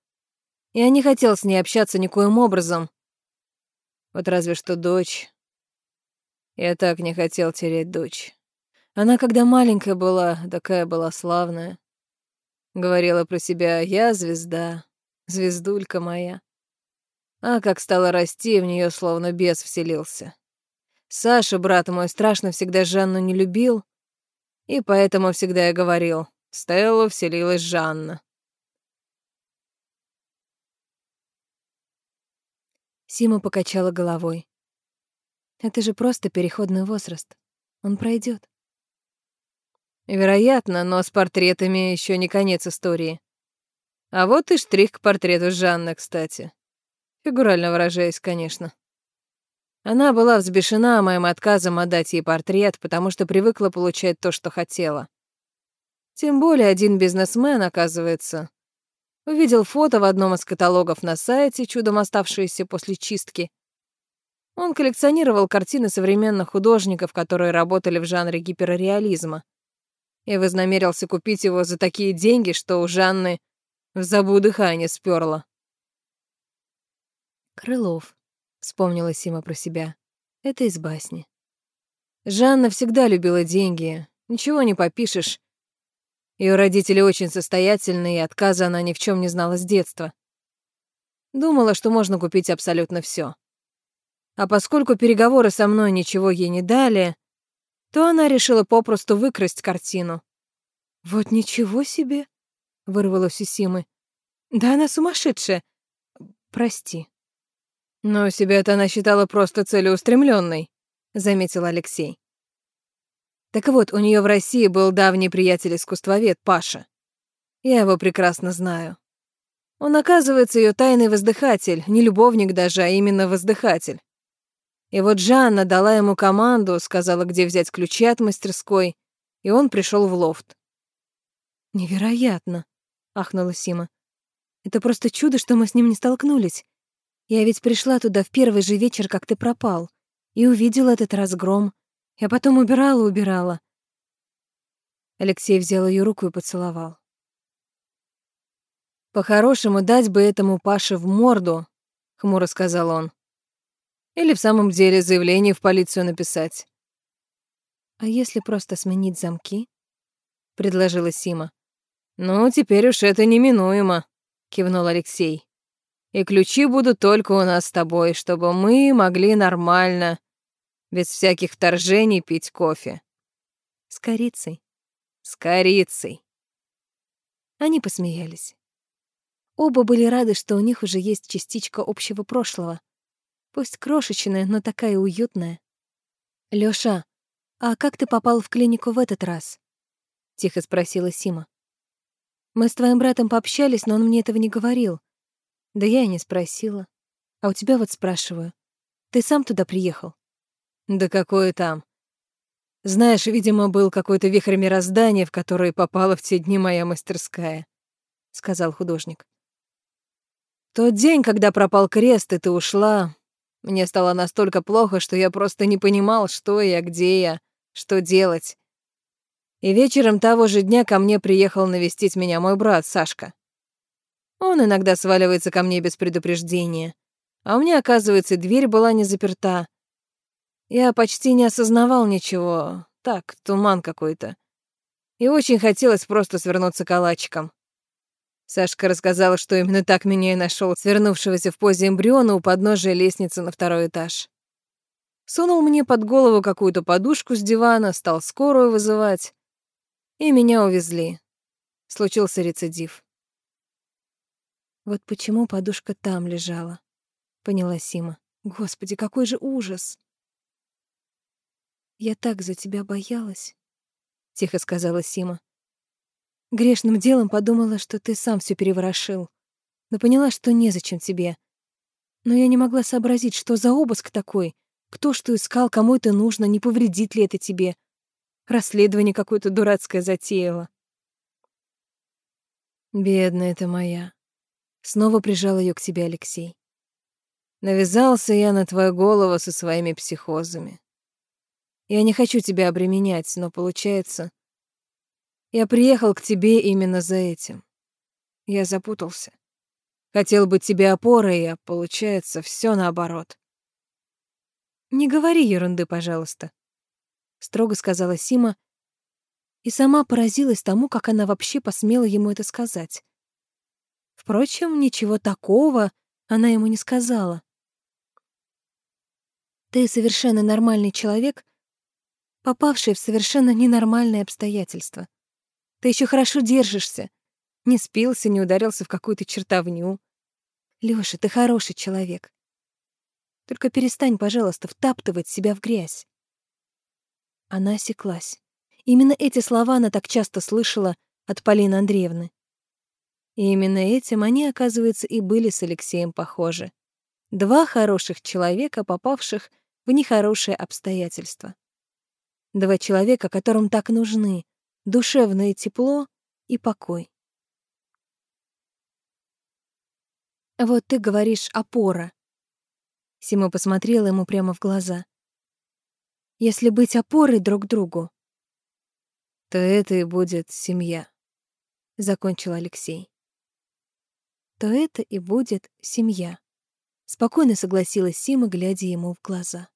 Я не хотел с ней общаться никоим образом. Вот разве что дочь. Я так не хотел терять дочь. Она, когда маленькая была, такая была славная. Говорила про себя «я звезда, звездулька моя». А как стала расти, в нее словно бес вселился. Саша, брат мой, страшно всегда Жанну не любил, и поэтому всегда я говорил «Стеллу вселилась Жанна». Сима покачала головой. Это же просто переходный возраст. Он пройдет. Вероятно, но с портретами еще не конец истории. А вот и штрих к портрету Жанны, кстати. Фигурально выражаясь, конечно. Она была взбешена моим отказом отдать ей портрет, потому что привыкла получать то, что хотела. Тем более один бизнесмен, оказывается, увидел фото в одном из каталогов на сайте, чудом оставшееся после чистки. Он коллекционировал картины современных художников, которые работали в жанре гиперреализма и вознамерился купить его за такие деньги, что у Жанны в забу дыхание сперло. «Крылов», — вспомнила Сима про себя. «Это из басни». Жанна всегда любила деньги, ничего не попишешь. Ее родители очень состоятельные, и отказа она ни в чем не знала с детства. Думала, что можно купить абсолютно все. А поскольку переговоры со мной ничего ей не дали, то она решила попросту выкрасть картину. «Вот ничего себе!» — вырвалось у Симы. «Да она сумасшедшая! Прости». «Но себя-то она считала просто целеустремленной», — заметил Алексей. Так вот, у нее в России был давний приятель-искусствовед Паша. Я его прекрасно знаю. Он, оказывается, ее тайный воздыхатель, не любовник даже, а именно воздыхатель. И вот Жанна дала ему команду, сказала, где взять ключи от мастерской, и он пришел в лофт. «Невероятно!» — ахнула Сима. «Это просто чудо, что мы с ним не столкнулись. Я ведь пришла туда в первый же вечер, как ты пропал, и увидела этот разгром. Я потом убирала-убирала». Алексей взял ее руку и поцеловал. «По-хорошему, дать бы этому Паше в морду», — хмуро сказал он. Или в самом деле заявление в полицию написать. «А если просто сменить замки?» — предложила Сима. «Ну, теперь уж это неминуемо», — кивнул Алексей. «И ключи будут только у нас с тобой, чтобы мы могли нормально, без всяких вторжений, пить кофе». «С корицей». «С корицей». Они посмеялись. Оба были рады, что у них уже есть частичка общего прошлого. Пусть крошечная, но такая уютная. «Лёша, а как ты попал в клинику в этот раз?» — тихо спросила Сима. «Мы с твоим братом пообщались, но он мне этого не говорил. Да я и не спросила. А у тебя вот спрашиваю. Ты сам туда приехал?» «Да какое там?» Знаешь, видимо, был какой-то вихрь мироздания, в который попала в те дни моя мастерская», — сказал художник. «Тот день, когда пропал крест, и ты ушла, мне стало настолько плохо, что я просто не понимал, что я, где я, что делать. И вечером того же дня ко мне приехал навестить меня мой брат Сашка. Он иногда сваливается ко мне без предупреждения. А у меня, оказывается, дверь была не заперта. Я почти не осознавал ничего. Так, туман какой-то. И очень хотелось просто свернуться калачиком. Сашка рассказала, что именно так меня и нашел, свернувшегося в позе эмбриона у подножия лестницы на второй этаж. Сунул мне под голову какую-то подушку с дивана, стал скорую вызывать. И меня увезли. Случился рецидив. Вот почему подушка там лежала, поняла Сима. Господи, какой же ужас. Я так за тебя боялась. — тихо сказала Сима. Грешным делом подумала, что ты сам все переворошил, но поняла, что незачем тебе. Но я не могла сообразить, что за обыск такой, кто что искал, кому это нужно, не повредит ли это тебе. Расследование какое-то дурацкое затеяло. Бедная ты моя. Снова прижал ее к себе Алексей. Навязался я на твою голову со своими психозами. Я не хочу тебя обременять, но получается, я приехал к тебе именно за этим. Я запутался. Хотел быть тебе опорой, а получается все наоборот. Не говори ерунды, пожалуйста, строго сказала Сима и сама поразилась тому, как она вообще посмела ему это сказать. Впрочем, ничего такого она ему не сказала. Ты совершенно нормальный человек, попавший в совершенно ненормальные обстоятельства. Ты еще хорошо держишься. Не спился, не ударился в какую-то чертовню. Лёша, ты хороший человек. Только перестань, пожалуйста, втаптывать себя в грязь. Она осеклась. Именно эти слова она так часто слышала от Полины Андреевны. И именно этим они, оказывается, и были с Алексеем похожи. Два хороших человека, попавших в нехорошие обстоятельства. Два человека, которым так нужны, душевное тепло и покой. Вот ты говоришь опора. Сима посмотрела ему прямо в глаза. Если быть опорой друг другу, то это и будет семья, закончил Алексей. То это и будет семья. Спокойно согласилась Сима, глядя ему в глаза.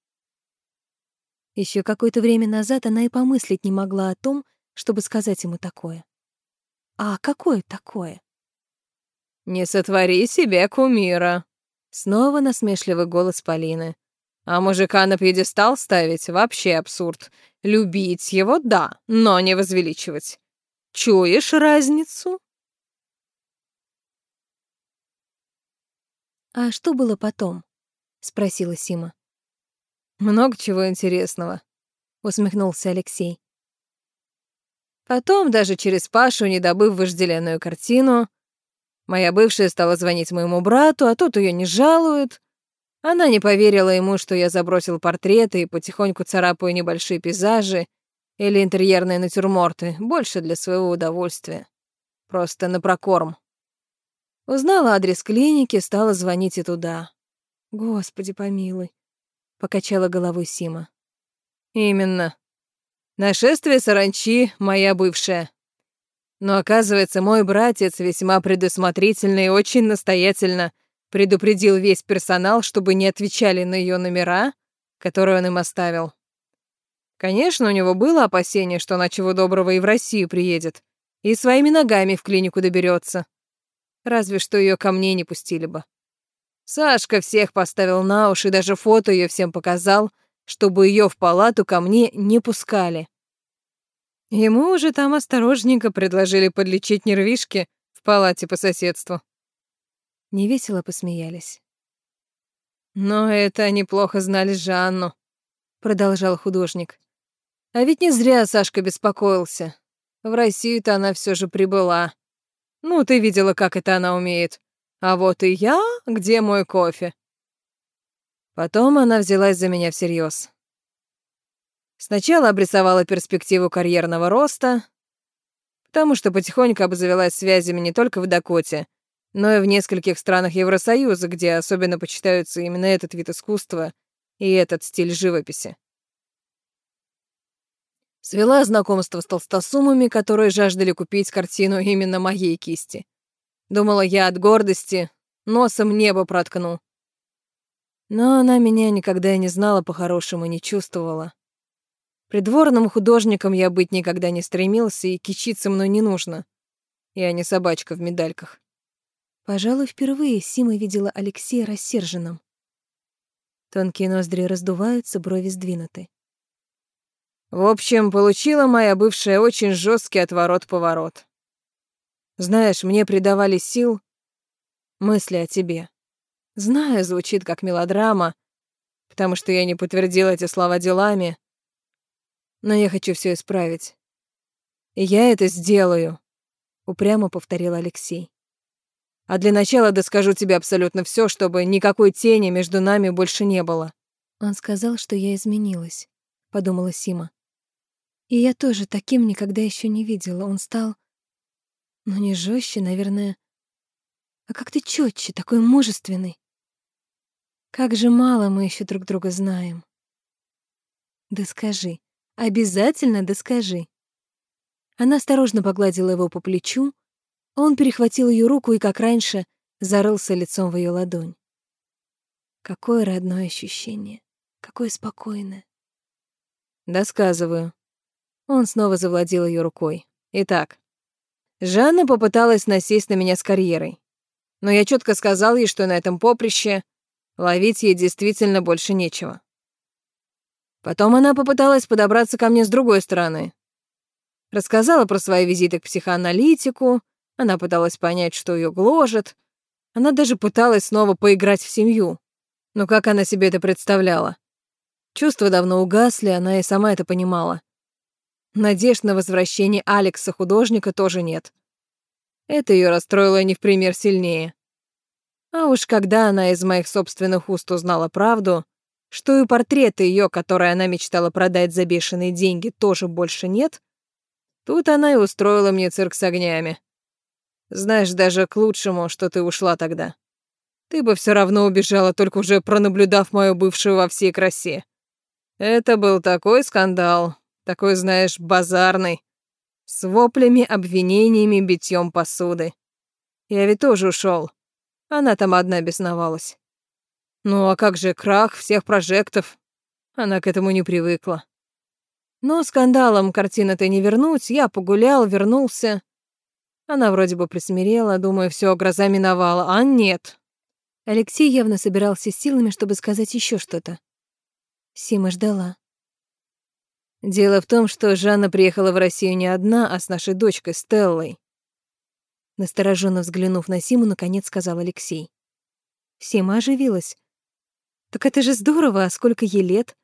Еще какое-то время назад она и помыслить не могла о том, чтобы сказать ему такое. А какое такое? «Не сотвори себе кумира!» Снова насмешливый голос Полины. «А мужика на пьедестал ставить — вообще абсурд. Любить его — да, но не возвеличивать. Чуешь разницу?» «А что было потом?» — спросила Сима. «Много чего интересного», — усмехнулся Алексей. Потом, даже через Пашу, не добыв вожделенную картину, моя бывшая стала звонить моему брату, а тот ее не жалует. Она не поверила ему, что я забросил портреты и потихоньку царапаю небольшие пейзажи или интерьерные натюрморты, больше для своего удовольствия. Просто на прокорм. Узнала адрес клиники, стала звонить и туда. Господи помилуй, покачала головой Сима. Именно. Нашествие саранчи — моя бывшая. Но оказывается, мой братец весьма предусмотрительно и очень настоятельно предупредил весь персонал, чтобы не отвечали на ее номера, которые он им оставил. Конечно, у него было опасение, что она чего доброго и в Россию приедет, и своими ногами в клинику доберется. Разве что ее ко мне не пустили бы. Сашка всех поставил на уши, даже фото ее всем показал — чтобы ее в палату ко мне не пускали. Ему уже там осторожненько предложили подлечить нервишки в палате по соседству. Невесело посмеялись. Но это они плохо знали Жанну, продолжал художник. А ведь не зря Сашка беспокоился. В Россию-то она все же прибыла. Ну, ты видела, как это она умеет. А вот и я, где мой кофе? Потом она взялась за меня всерьез. Сначала обрисовала перспективу карьерного роста, потому что потихоньку обзавелась связями не только в Дакоте, но и в нескольких странах Евросоюза, где особенно почитаются именно этот вид искусства и этот стиль живописи. Свела знакомство с толстосумами, которые жаждали купить картину именно моей кисти. Думала, я от гордости носом небо проткну. Но она меня никогда и не знала по-хорошему, не чувствовала. Придворным художником я быть никогда не стремился, и кичиться мной не нужно. Я не собачка в медальках. Пожалуй, впервые Сима видела Алексея рассерженным. Тонкие ноздри раздуваются, брови сдвинуты. В общем, получила моя бывшая очень жесткий отворот-поворот. Знаешь, мне придавали сил мысли о тебе. Знаю, звучит как мелодрама, потому что я не подтвердила эти слова делами, но я хочу все исправить. я это сделаю, упрямо повторил Алексей. А для начала доскажу тебе абсолютно все, чтобы никакой тени между нами больше не было. Он сказал, что я изменилась, подумала Сима. И я тоже таким никогда еще не видела. Он стал, ну не жестче, наверное, а как-то четче, такой мужественный. Как же мало мы еще друг друга знаем. Да скажи, обязательно да скажи. Она осторожно погладила его по плечу, он перехватил ее руку и, как раньше, зарылся лицом в ее ладонь. Какое родное ощущение, какое спокойное. Досказываю. Он снова завладел ее рукой. Итак, Жанна попыталась насесть на меня с карьерой. Но я четко сказал ей, что на этом поприще ловить ей действительно больше нечего. Потом она попыталась подобраться ко мне с другой стороны. Рассказала про свои визиты к психоаналитику, она пыталась понять, что ее гложет. Она даже пыталась снова поиграть в семью. Но как она себе это представляла? Чувства давно угасли, она и сама это понимала. Надежд на возвращение Алекса художника тоже нет. Это ее расстроило не в пример сильнее. А уж когда она из моих собственных уст узнала правду, что и портреты ее, которые она мечтала продать за бешеные деньги, тоже больше нет, тут она и устроила мне цирк с огнями. Знаешь, даже к лучшему, что ты ушла тогда. Ты бы все равно убежала, только уже пронаблюдав мою бывшую во всей красе. Это был такой скандал, такой, знаешь, базарный, с воплями, обвинениями, битьем посуды. Я ведь тоже ушел. Она там одна бесновалась. Ну а как же крах всех прожектов? Она к этому не привыкла. Но скандалом картины-то не вернуть, я погулял, вернулся. Она вроде бы присмирела, думаю, все, гроза миновала, а нет. Алексей явно собирался силами, чтобы сказать еще что-то. Сима ждала. Дело в том, что Жанна приехала в Россию не одна, а с нашей дочкой Стеллой. Настороженно взглянув на Симу, наконец сказал Алексей. Сима оживилась. «Так это же здорово, а сколько ей лет?»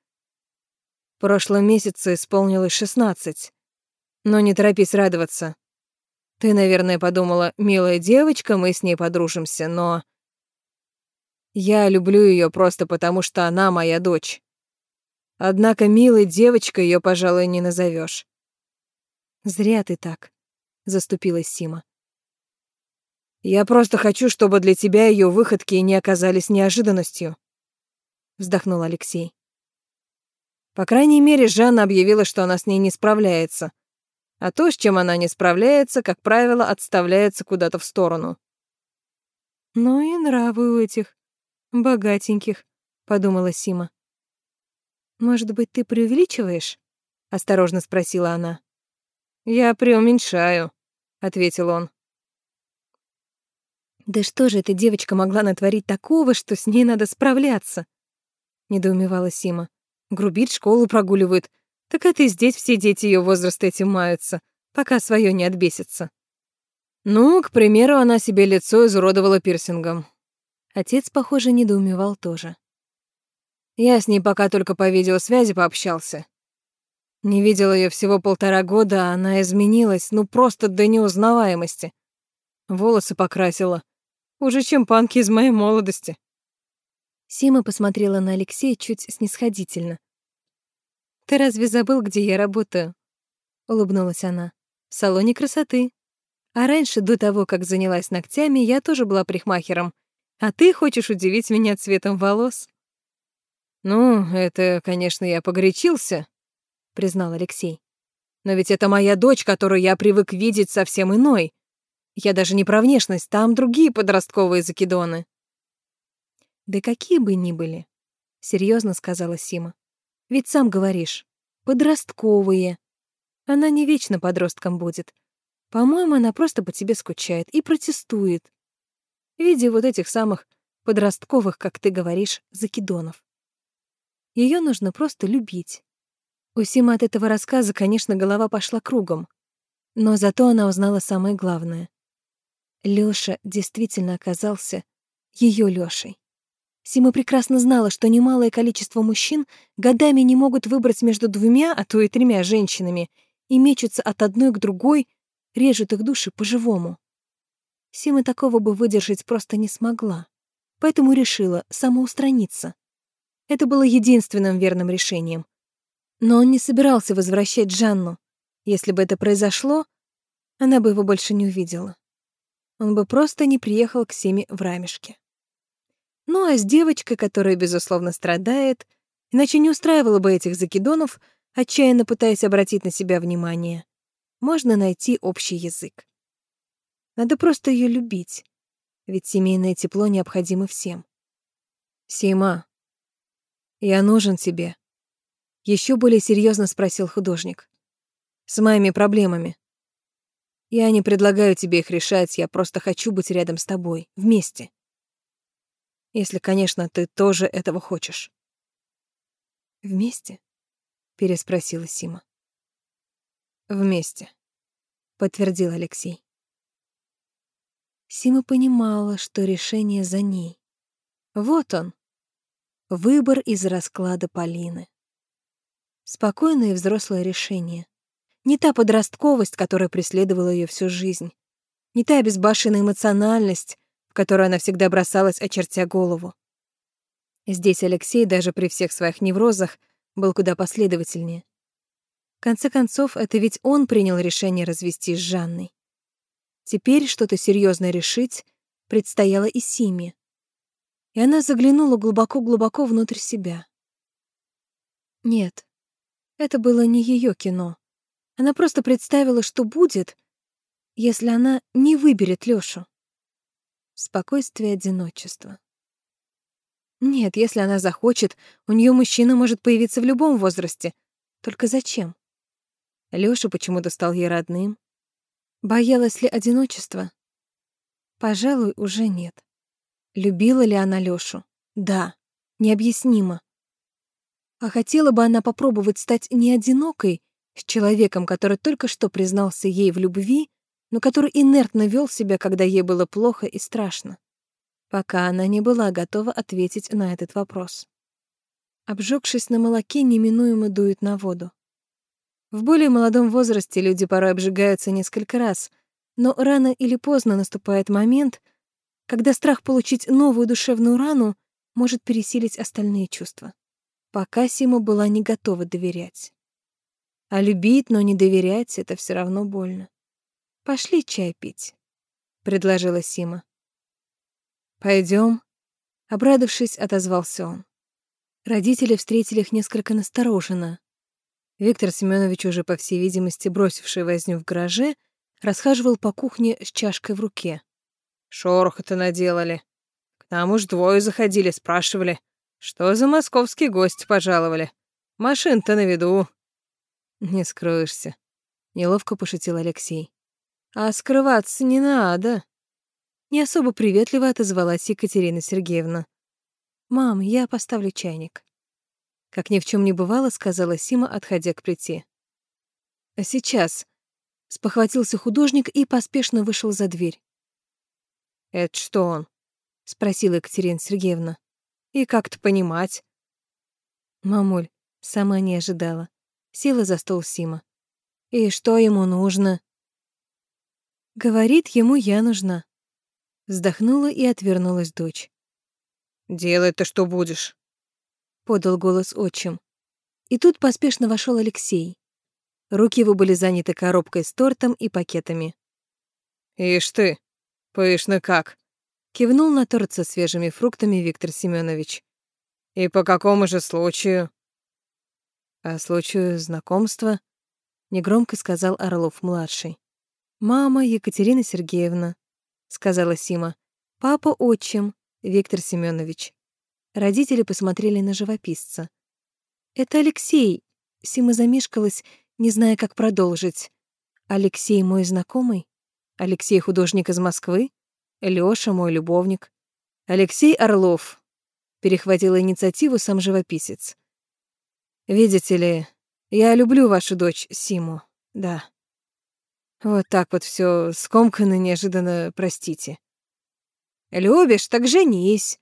Прошлом месяце исполнилось шестнадцать. Но не торопись радоваться. Ты, наверное, подумала, милая девочка, мы с ней подружимся, но... Я люблю ее просто потому, что она моя дочь. Однако милой девочкой ее, пожалуй, не назовешь. Зря ты так, заступилась Сима. Я просто хочу, чтобы для тебя ее выходки не оказались неожиданностью, вздохнул Алексей. По крайней мере, Жанна объявила, что она с ней не справляется. А то, с чем она не справляется, как правило, отставляется куда-то в сторону. Ну и нравы у этих богатеньких, подумала Сима. «Может быть, ты преувеличиваешь?» — осторожно спросила она. «Я преуменьшаю», — ответил он. «Да что же эта девочка могла натворить такого, что с ней надо справляться?» — недоумевала Сима. «Грубит, школу прогуливают. Так это и здесь все дети ее возраста этим маются, пока свое не отбесится». Ну, к примеру, она себе лицо изуродовала пирсингом. Отец, похоже, недоумевал тоже. Я с ней пока только по видеосвязи пообщался. Не видел ее всего полтора года, а она изменилась, ну просто до неузнаваемости. Волосы покрасила. Уже чем панки из моей молодости. Сима посмотрела на Алексея чуть снисходительно. «Ты разве забыл, где я работаю?» — улыбнулась она. «В салоне красоты. А раньше, до того, как занялась ногтями, я тоже была прихмахером. А ты хочешь удивить меня цветом волос?» «Ну, это, конечно, я погорячился», — признал Алексей. «Но ведь это моя дочь, которую я привык видеть совсем иной. Я даже не про внешность, там другие подростковые закидоны». «Да какие бы ни были», — серьезно сказала Сима. «Ведь сам говоришь, подростковые. Она не вечно подростком будет. По-моему, она просто по тебе скучает и протестует. Видя вот этих самых подростковых, как ты говоришь, закидонов. Ее нужно просто любить. У Симы от этого рассказа, конечно, голова пошла кругом. Но зато она узнала самое главное. Лёша действительно оказался ее Лёшей. Сима прекрасно знала, что немалое количество мужчин годами не могут выбрать между двумя, а то и тремя женщинами, и мечутся от одной к другой, режут их души по-живому. Сима такого бы выдержать просто не смогла, поэтому решила самоустраниться. Это было единственным верным решением. Но он не собирался возвращать Жанну. Если бы это произошло, она бы его больше не увидела. Он бы просто не приехал к Симе в рамешке. Ну а с девочкой, которая, безусловно, страдает, иначе не устраивала бы этих закидонов, отчаянно пытаясь обратить на себя внимание, можно найти общий язык. Надо просто ее любить, ведь семейное тепло необходимо всем. «Сима, я нужен тебе», — еще более серьезно спросил художник. «С моими проблемами. Я не предлагаю тебе их решать, я просто хочу быть рядом с тобой, вместе. Если, конечно, ты тоже этого хочешь». «Вместе?» — переспросила Сима. «Вместе», — подтвердил Алексей. Сима понимала, что решение за ней. Вот он, выбор из расклада Полины. Спокойное и взрослое решение. Не та подростковость, которая преследовала ее всю жизнь. Не та безбашенная эмоциональность, в которую она всегда бросалась, очертя голову. Здесь Алексей, даже при всех своих неврозах, был куда последовательнее. В конце концов, это ведь он принял решение развестись с Жанной. Теперь что-то серьезное решить предстояло и Симе. И она заглянула глубоко-глубоко внутрь себя. Нет, это было не ее кино. Она просто представила, что будет, если она не выберет Лёшу. Спокойствие одиночества. Нет, если она захочет, у нее мужчина может появиться в любом возрасте. Только зачем? Лёша почему-то стал ей родным, Боялась ли одиночества? Пожалуй, уже нет. Любила ли она Лёшу? Да, необъяснимо. А хотела бы она попробовать стать не одинокой с человеком, который только что признался ей в любви, но который инертно вел себя, когда ей было плохо и страшно. Пока она не была готова ответить на этот вопрос. Обжегшись на молоке, неминуемо дует на воду. В более молодом возрасте люди порой обжигаются несколько раз, но рано или поздно наступает момент, когда страх получить новую душевную рану может пересилить остальные чувства. Пока Сима была не готова доверять. А любить, но не доверять — это все равно больно. «Пошли чай пить», — предложила Сима. Пойдем. обрадовавшись, отозвался он. Родители встретили их несколько настороженно. Виктор Семенович, уже, по всей видимости, бросивший возню в гараже, расхаживал по кухне с чашкой в руке. Шороха-то наделали. К нам уж двое заходили, спрашивали, что за московские гости пожаловали. Машин-то на виду. Не скроешься. Неловко пошутил Алексей. А скрываться не надо. Не особо приветливо отозвалась Екатерина Сергеевна. «Мам, я поставлю чайник». Как ни в чем не бывало, сказала Сима, отходя к плите. А сейчас спохватился художник и поспешно вышел за дверь. «Это что он?» — спросила Екатерина Сергеевна. «И как-то понимать?» Мамуль сама не ожидала. Села за стол Сима. «И что ему нужно?» «Говорит, ему я нужна». Вздохнула и отвернулась дочь. «Делай-то что будешь?» подал голос отчим. И тут поспешно вошел Алексей. Руки его были заняты коробкой с тортом и пакетами. «Ишь ты, пышно как!» — кивнул на торт со свежими фруктами Виктор Семенович. «И по какому же случаю?» «По случаю знакомства», — негромко сказал Орлов-младший. «Мама Екатерина Сергеевна», — сказала Сима. «Папа отчим, Виктор Семенович. Родители посмотрели на живописца. «Это Алексей!» Сима замешкалась, не зная, как продолжить. «Алексей мой знакомый? Алексей художник из Москвы? Лёша мой любовник? Алексей Орлов!» Перехватил инициативу сам живописец. «Видите ли, я люблю вашу дочь Симу, да. Вот так вот всё скомканно, неожиданно, простите. Любишь, так женись!»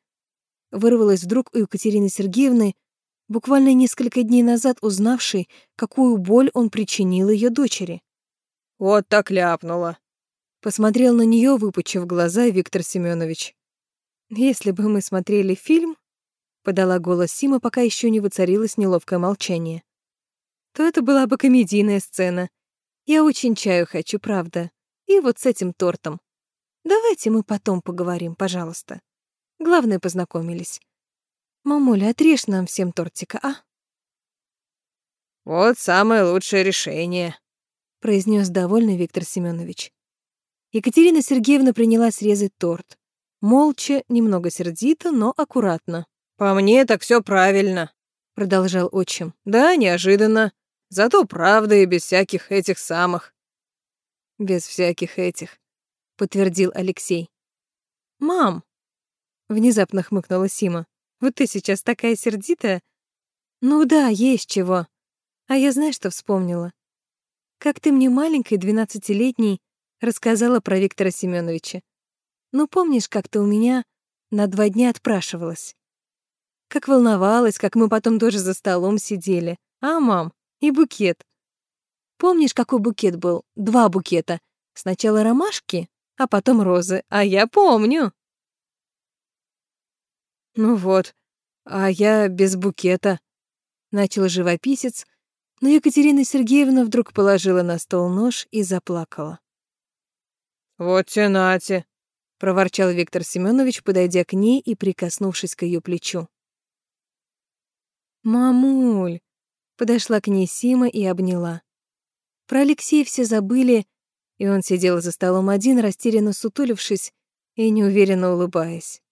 вырвалось вдруг у Екатерины Сергеевны, буквально несколько дней назад узнавший, какую боль он причинил ее дочери. «Вот так ляпнула», — посмотрел на нее, выпучив глаза Виктор Семенович. «Если бы мы смотрели фильм», — подала голос Сима, пока еще не воцарилось неловкое молчание, то это была бы комедийная сцена. Я очень чаю хочу, правда. И вот с этим тортом. Давайте мы потом поговорим, пожалуйста. Главное, познакомились. Мамуля, отрежь нам всем тортика, а? Вот самое лучшее решение, произнес довольный Виктор Семенович. Екатерина Сергеевна приняла срезать торт. Молча, немного сердито, но аккуратно. «По мне так все правильно», — продолжал отчим. «Да, неожиданно. Зато правда и без всяких этих самых». «Без всяких этих», — подтвердил Алексей. «Мам!» — внезапно хмыкнула Сима. «Вот ты сейчас такая сердитая». «Ну да, есть чего. А я знаешь, что вспомнила? Как ты мне маленькой, двенадцатилетней, рассказала про Виктора Семеновича. Ну, помнишь, как ты у меня на два дня отпрашивалась? Как волновалась, как мы потом тоже за столом сидели. А, мам? И букет. Помнишь, какой букет был? Два букета. Сначала ромашки, а потом розы. А я помню. Ну вот, а я без букета. Начал живописец, но Екатерина Сергеевна вдруг положила на стол нож и заплакала. «Вот те проворчал Виктор Семенович, подойдя к ней и прикоснувшись к ее плечу. «Мамуль!» — подошла к ней Сима и обняла. Про Алексея все забыли, и он сидел за столом один, растерянно сутулившись и неуверенно улыбаясь.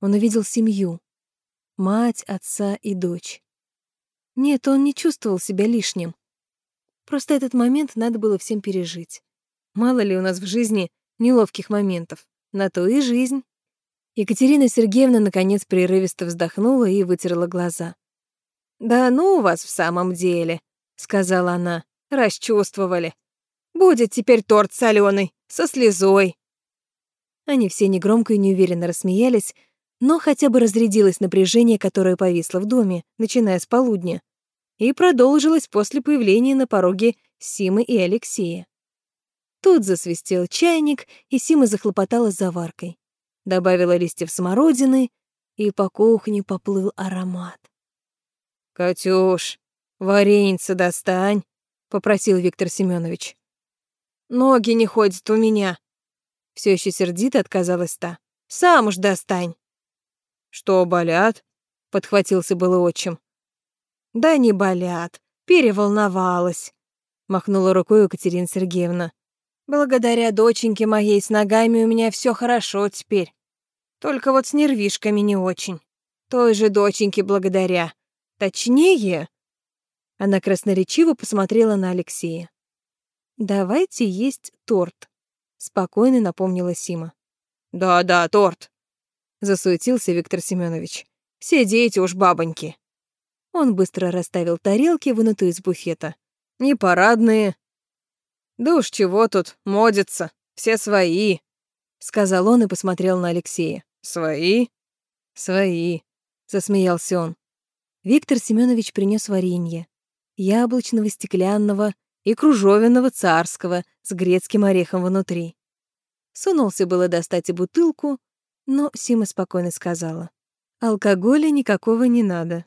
Он увидел семью — мать, отца и дочь. Нет, он не чувствовал себя лишним. Просто этот момент надо было всем пережить. Мало ли у нас в жизни неловких моментов. На то и жизнь. Екатерина Сергеевна наконец прерывисто вздохнула и вытерла глаза. «Да ну вас в самом деле», — сказала она, — «расчувствовали. Будет теперь торт солёный, со слезой». Они все негромко и неуверенно рассмеялись, но хотя бы разрядилось напряжение, которое повисло в доме, начиная с полудня, и продолжилось после появления на пороге Симы и Алексея. Тут засвистел чайник, и Сима захлопотала заваркой. Добавила листьев смородины, и по кухне поплыл аромат. «Катюш, вареньце достань», — попросил Виктор Семенович. «Ноги не ходят у меня». Все еще сердито отказалась та. «Сам уж достань». «Что, болят?» — подхватился было отчим. «Да не болят, переволновалась», — махнула рукой Екатерина Сергеевна. «Благодаря доченьке моей с ногами у меня все хорошо теперь. Только вот с нервишками не очень. Той же доченьке благодаря. Точнее...» Она красноречиво посмотрела на Алексея. «Давайте есть торт», — спокойно напомнила Сима. «Да-да, торт», засуетился Виктор Семенович. Сидите уж, бабоньки. Он быстро расставил тарелки, вынутые из буфета. Не парадные. Да уж чего тут, модится, все свои, сказал он и посмотрел на Алексея. Свои? Свои, засмеялся он. Виктор Семенович принес варенье. Яблочного, стеклянного и кружовенного царского с грецким орехом внутри. Сунулся было достать и бутылку, но Сима спокойно сказала. «Алкоголя никакого не надо».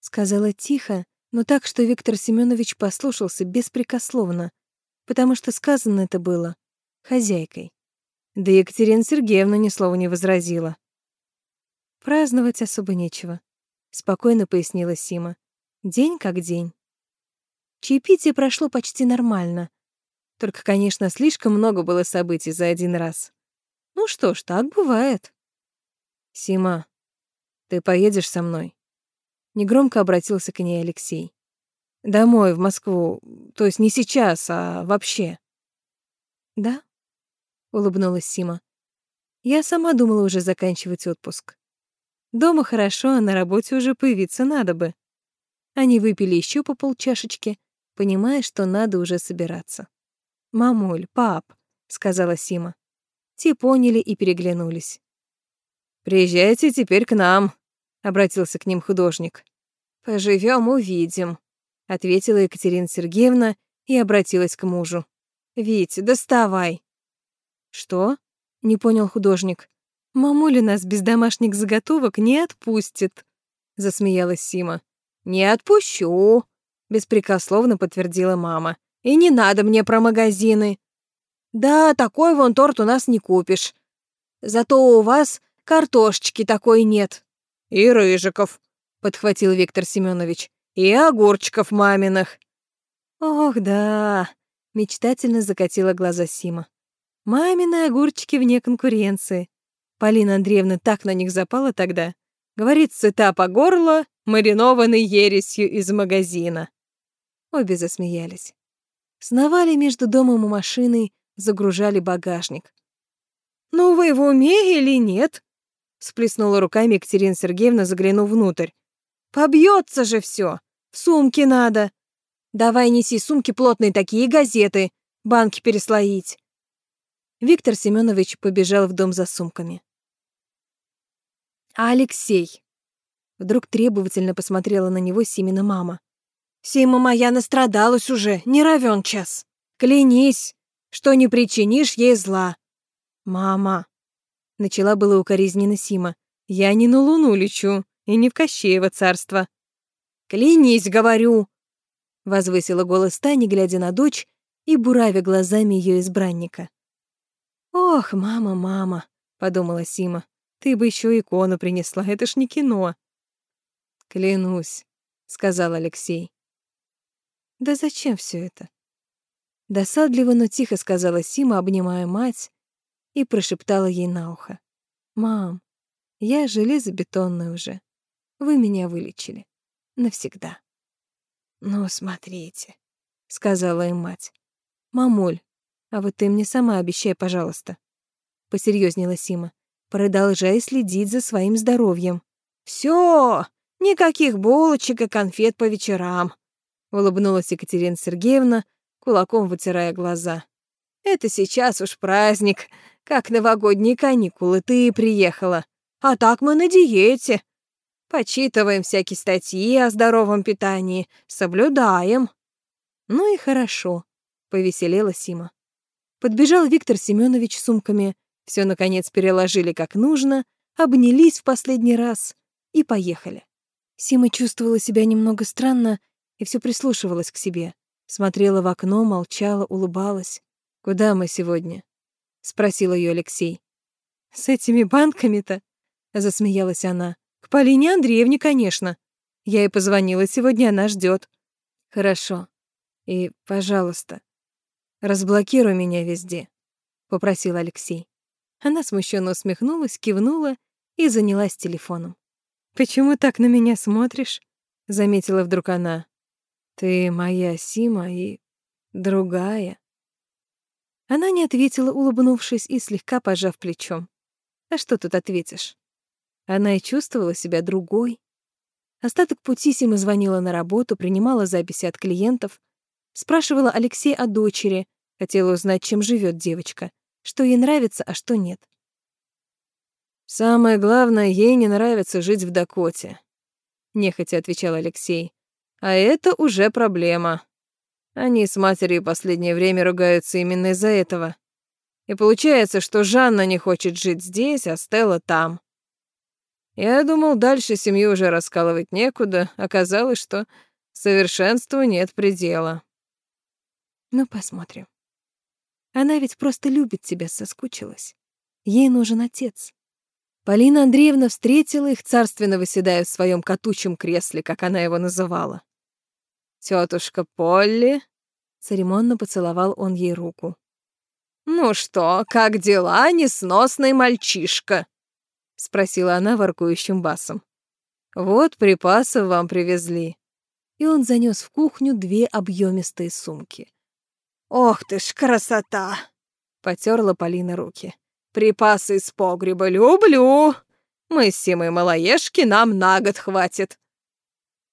Сказала тихо, но так, что Виктор Семенович послушался беспрекословно, потому что сказано это было хозяйкой. Да Екатерина Сергеевна ни слова не возразила. «Праздновать особо нечего», — спокойно пояснила Сима. «День как день». Чаепитие прошло почти нормально. Только, конечно, слишком много было событий за один раз. Ну что ж, так бывает. Сима, ты поедешь со мной? Негромко обратился к ней Алексей. Домой, в Москву. То есть не сейчас, а вообще. Да? Улыбнулась Сима. Я сама думала уже заканчивать отпуск. Дома хорошо, а на работе уже появиться надо бы. Они выпили еще по полчашечки, понимая, что надо уже собираться. «Мамуль, пап», — сказала Сима, те поняли и переглянулись. «Приезжайте теперь к нам», — обратился к ним художник. Поживем, увидим, ответила Екатерина Сергеевна и обратилась к мужу. Вить, доставай. Что? Не понял художник. Мамуля нас без домашних заготовок не отпустит, засмеялась Сима. Не отпущу, беспрекословно подтвердила мама. И не надо мне про магазины. Да, такой вон торт у нас не купишь. Зато у вас картошечки такой нет. И рыжиков, подхватил Виктор Семенович. И огурчиков маминых. Ох, да, мечтательно закатила глаза Сима. Мамины огурчики вне конкуренции. Полина Андреевна так на них запала тогда. Говорит, сыта по горло, маринованной ересью из магазина. Обе засмеялись. Сновали между домом и машиной, загружали багажник. «Ну вы в уме или нет?» Сплеснула руками Екатерина Сергеевна, заглянув внутрь. «Побьется же все. В сумке надо. Давай неси сумки плотные такие, газеты, банки переслоить». Виктор Семенович побежал в дом за сумками. «А Алексей?» Вдруг требовательно посмотрела на него Симина мама. «Сима моя настрадалась уже, не равен час. Клянись, что не причинишь ей зла». «Мама!» Начала было укоризненно Сима. «Я не на Луну лечу и не в Кощеево царство». «Клянись, говорю!» Возвысила голос Тани, глядя на дочь и буравя глазами ее избранника. «Ох, мама, мама!» — подумала Сима. «Ты бы еще икону принесла, это ж не кино». «Клянусь», — сказал Алексей. «Да зачем все это?» Досадливо, но тихо сказала Сима, обнимая мать, и прошептала ей на ухо. «Мам, я железобетонная уже. Вы меня вылечили. Навсегда». «Ну, смотрите», — сказала им мать. «Мамуль, а вот ты мне сама обещай, пожалуйста», — посерьезнела Сима. «Продолжай следить за своим здоровьем». «Всё! Никаких булочек и конфет по вечерам», — улыбнулась Екатерина Сергеевна, кулаком вытирая глаза. «Это сейчас уж праздник, как новогодние каникулы, ты приехала. А так мы на диете. Почитываем всякие статьи о здоровом питании, соблюдаем». «Ну и хорошо», — повеселела Сима. Подбежал Виктор Семенович с сумками, все наконец переложили как нужно, обнялись в последний раз и поехали. Сима чувствовала себя немного странно и все прислушивалась к себе. Смотрела в окно, молчала, улыбалась. «Куда мы сегодня?» — спросил ее Алексей. «С этими банками-то?» — засмеялась она. «К Полине Андреевне, конечно. Я ей позвонила сегодня, она ждет. «Хорошо. И, пожалуйста, Разблокируй меня везде, попросил Алексей. Она смущенно усмехнулась, кивнула и занялась телефоном. Почему так на меня смотришь? заметила вдруг она. Ты моя Сима и другая. Она не ответила, улыбнувшись и слегка пожав плечом. А что тут ответишь? Она и чувствовала себя другой. Остаток пути Сима звонила на работу, принимала записи от клиентов, Спрашивала Алексей о дочери, хотела узнать, чем живет девочка, что ей нравится, а что нет. «Самое главное, ей не нравится жить в Дакоте», — нехотя отвечал Алексей. «А это уже проблема. Они с матерью последнее время ругаются именно из-за этого. И получается, что Жанна не хочет жить здесь, а Стелла там. Я думал, дальше семью уже раскалывать некуда, оказалось, что совершенству нет предела. Ну, посмотрим. Она ведь просто любит тебя, соскучилась. Ей нужен отец. Полина Андреевна встретила их, царственно выседая в своем катучем кресле, как она его называла. Тетушка Полли, церемонно поцеловал он ей руку. «Ну что, как дела, несносный мальчишка?» — спросила она воркующим басом. «Вот припасов вам привезли». И он занес в кухню две объемистые сумки. «Ох ты ж красота!» — потерла Полина руки. «Припасы из погреба люблю! Мы с Симой малоежки, нам на год хватит!»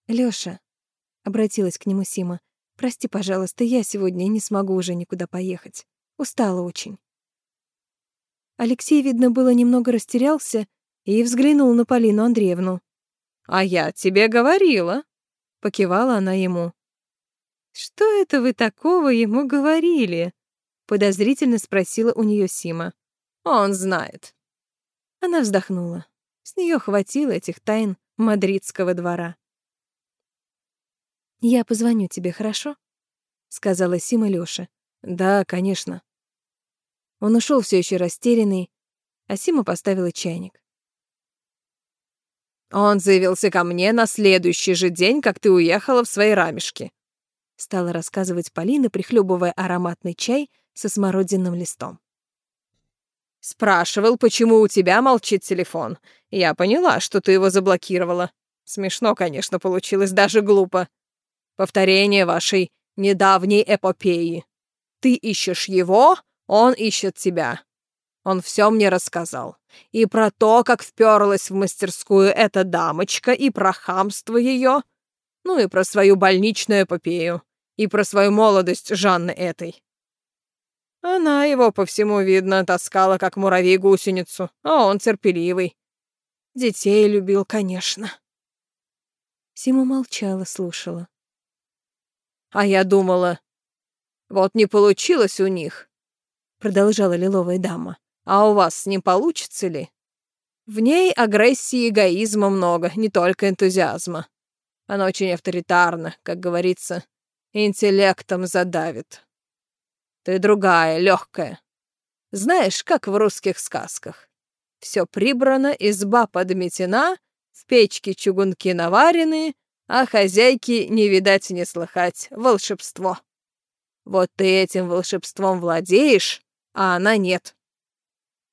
«Лёша», — обратилась к нему Сима, — «прости, пожалуйста, я сегодня не смогу уже никуда поехать. Устала очень». Алексей, видно, было немного растерялся и взглянул на Полину Андреевну. «А я тебе говорила», покивала она ему. Что это вы такого ему говорили? подозрительно спросила у нее Сима. Он знает. Она вздохнула. С нее хватило этих тайн мадридского двора. Я позвоню тебе, хорошо? сказала Сима Лёше. Да, конечно. Он ушел все еще растерянный, а Сима поставила чайник. Он заявился ко мне на следующий же день, как ты уехала в свои рамешки. Стала рассказывать Полина, прихлебывая ароматный чай со смородинным листом. Спрашивал, почему у тебя молчит телефон. Я поняла, что ты его заблокировала. Смешно, конечно, получилось, даже глупо. Повторение вашей недавней эпопеи. Ты ищешь его, он ищет тебя. Он все мне рассказал. И про то, как вперлась в мастерскую эта дамочка, и про хамство ее, ну и про свою больничную эпопею, и про свою молодость Жанны этой. Она его, по всему видно, таскала, как муравей гусеницу, а он терпеливый. Детей любил, конечно. Сима молчала, слушала. А я думала, вот не получилось у них, продолжала лиловая дама. А у вас ним получится ли? В ней агрессии и эгоизма много, не только энтузиазма. Она очень авторитарна, как говорится, интеллектом задавит. Ты другая, легкая. Знаешь, как в русских сказках. Все прибрано, изба подметена, в печке чугунки наварены, а хозяйки не видать не слыхать. Волшебство. Вот ты этим волшебством владеешь, а она нет.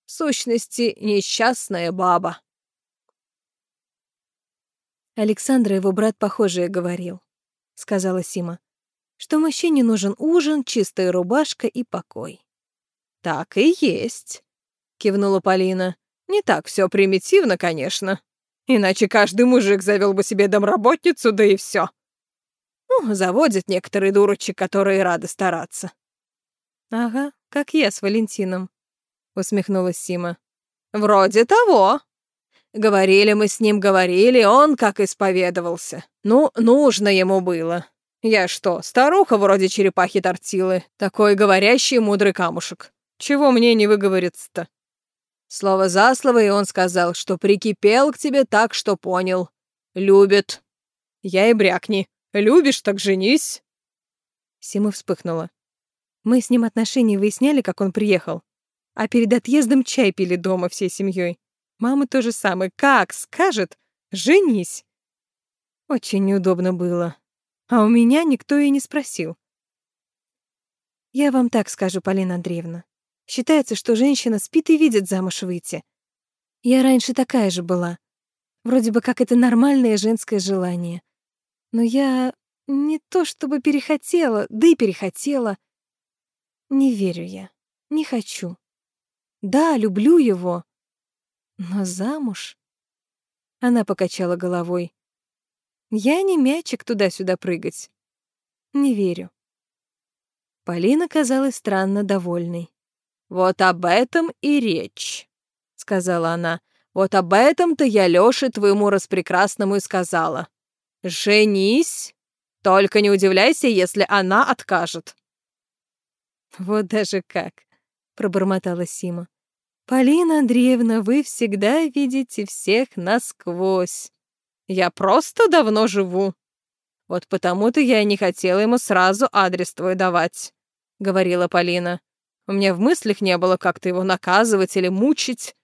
В сущности, несчастная баба. Александр, его брат, похожее говорил, сказала Сима что мужчине нужен ужин, чистая рубашка и покой. «Так и есть», — кивнула Полина. «Не так все примитивно, конечно. Иначе каждый мужик завел бы себе домработницу, да и все. Ну, заводят некоторые дурочек, которые рады стараться». «Ага, как я с Валентином», — усмехнулась Сима. «Вроде того», Говорили мы с ним, говорили, он как исповедовался. Ну, нужно ему было. Я что, старуха вроде черепахи тортилы? Такой говорящий мудрый камушек. Чего мне не выговорится-то? Слово за слово, и он сказал, что прикипел к тебе так, что понял. Любит. Я и брякни. Любишь, так женись. Сима вспыхнула. Мы с ним отношения выясняли, как он приехал. А перед отъездом чай пили дома всей семьей. Мама то же самое. Как скажет, женись. Очень неудобно было. А у меня никто и не спросил. Я вам так скажу, Полина Андреевна. Считается, что женщина спит и видит замуж выйти. Я раньше такая же была. Вроде бы как это нормальное женское желание. Но я не то чтобы перехотела, да и перехотела. Не верю я. Не хочу. Да, люблю его. Но замуж... Она покачала головой. Я не мячик туда-сюда прыгать. Не верю. Полина казалась странно довольной. «Вот об этом и речь», — сказала она. «Вот об этом-то я Лёше твоему распрекрасному и сказала. Женись, только не удивляйся, если она откажет». «Вот даже как», — пробормотала Сима. «Полина Андреевна, вы всегда видите всех насквозь. Я просто давно живу. Вот потому-то я и не хотела ему сразу адрес твой давать, говорила Полина. У меня в мыслях не было как-то его наказывать или мучить.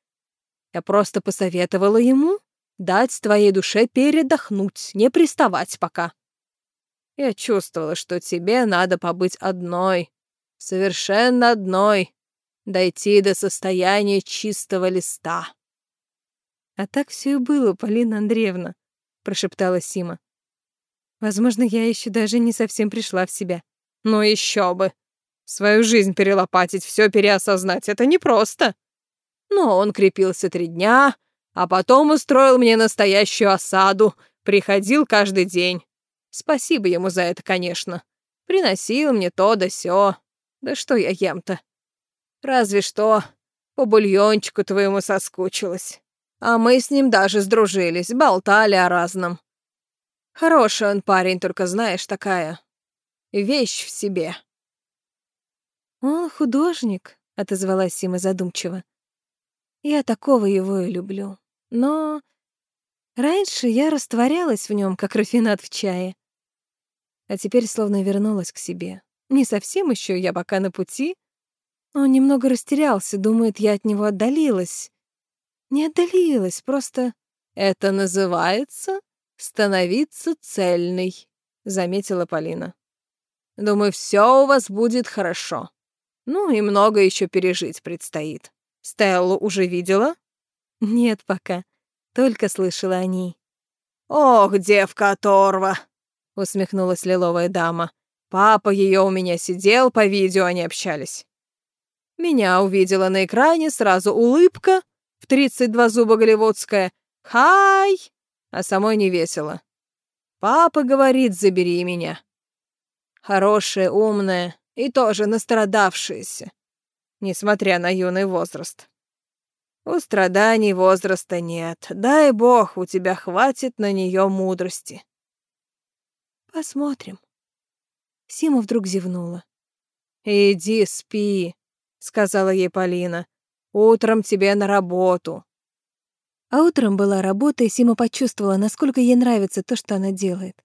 Я просто посоветовала ему дать твоей душе передохнуть, не приставать пока. Я чувствовала, что тебе надо побыть одной, совершенно одной, дойти до состояния чистого листа. А так все и было, Полина Андреевна прошептала Сима. Возможно, я еще даже не совсем пришла в себя. Ну еще бы. Свою жизнь перелопатить, все переосознать это непросто. Но он крепился три дня, а потом устроил мне настоящую осаду, приходил каждый день. Спасибо ему за это, конечно. Приносил мне то да сё. Да что я ем-то? Разве что по бульончику твоему соскучилась. А мы с ним даже сдружились, болтали о разном. Хороший он парень, только знаешь, такая вещь в себе. Он художник, отозвалась Сима задумчиво. Я такого его и люблю. Но раньше я растворялась в нем, как рафинат в чае. А теперь словно вернулась к себе. Не совсем еще, я пока на пути. Он немного растерялся, думает, я от него отдалилась. Не отдалилась, просто... Это называется становиться цельной, заметила Полина. Думаю, все у вас будет хорошо. Ну и много еще пережить предстоит. Стеллу уже видела? Нет пока. Только слышала о ней. Ох, девка оторва, усмехнулась лиловая дама. Папа ее у меня сидел, по видео они общались. Меня увидела на экране, сразу улыбка, в 32 зуба голливудская. «Хай!» А самой не весело. «Папа говорит, забери меня». Хорошая, умная и тоже настрадавшаяся, несмотря на юный возраст. У страданий возраста нет. Дай бог, у тебя хватит на нее мудрости. Посмотрим. Сима вдруг зевнула. «Иди спи», — сказала ей Полина. «Утром тебе на работу». А утром была работа, и Сима почувствовала, насколько ей нравится то, что она делает.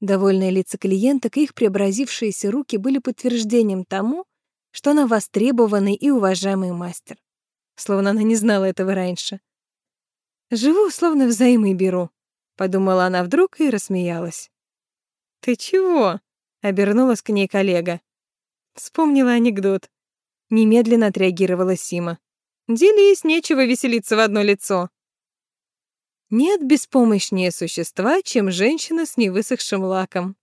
Довольные лица клиенток и их преобразившиеся руки были подтверждением тому, что она востребованный и уважаемый мастер. Словно она не знала этого раньше. «Живу, словно взаймы беру», — подумала она вдруг и рассмеялась. «Ты чего?» — обернулась к ней коллега. Вспомнила анекдот. Немедленно отреагировала Сима. «Делись, нечего веселиться в одно лицо». Нет беспомощнее существа, чем женщина с невысохшим лаком.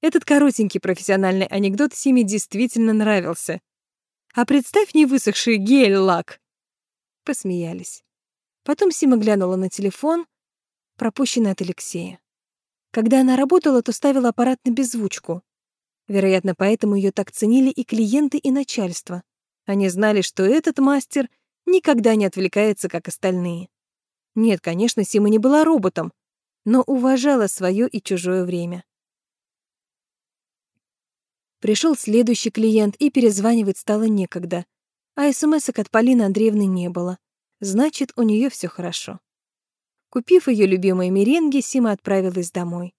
Этот коротенький профессиональный анекдот Симе действительно нравился. А представь невысохший гель-лак. Посмеялись. Потом Сима глянула на телефон, пропущенный от Алексея. Когда она работала, то ставила аппарат на беззвучку. Вероятно, поэтому ее так ценили и клиенты, и начальство. Они знали, что этот мастер никогда не отвлекается, как остальные. Нет, конечно, Сима не была роботом, но уважала свое и чужое время. Пришел следующий клиент, и перезванивать стало некогда. А смс от Полины Андреевны не было. Значит, у нее все хорошо. Купив ее любимые меренги, Сима отправилась домой.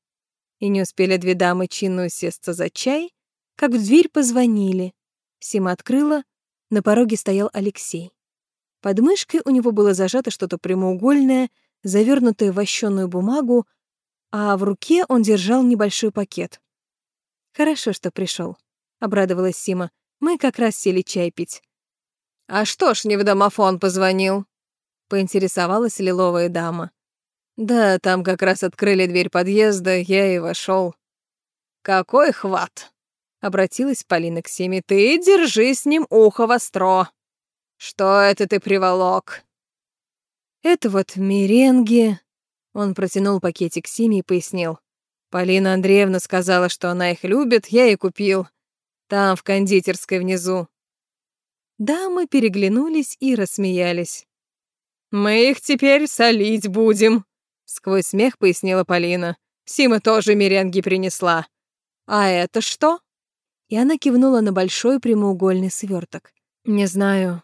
И не успели две дамы чинно усесться за чай, как в дверь позвонили. Сима открыла, на пороге стоял Алексей. Под мышкой у него было зажато что-то прямоугольное, завернутое в вощеную бумагу, а в руке он держал небольшой пакет. «Хорошо, что пришел, обрадовалась Сима. «Мы как раз сели чай пить». «А что ж не в домофон позвонил?» — поинтересовалась лиловая дама. «Да, там как раз открыли дверь подъезда, я и вошел. «Какой хват!» — обратилась Полина к Симе. «Ты держи с ним ухо востро!» «Что это ты приволок?» «Это вот меренги». Он протянул пакетик Симе и пояснил. «Полина Андреевна сказала, что она их любит, я и купил. Там, в кондитерской внизу». Дамы переглянулись и рассмеялись. «Мы их теперь солить будем», — сквозь смех пояснила Полина. «Сима тоже меренги принесла. А это что?» И она кивнула на большой прямоугольный сверток. «Не знаю,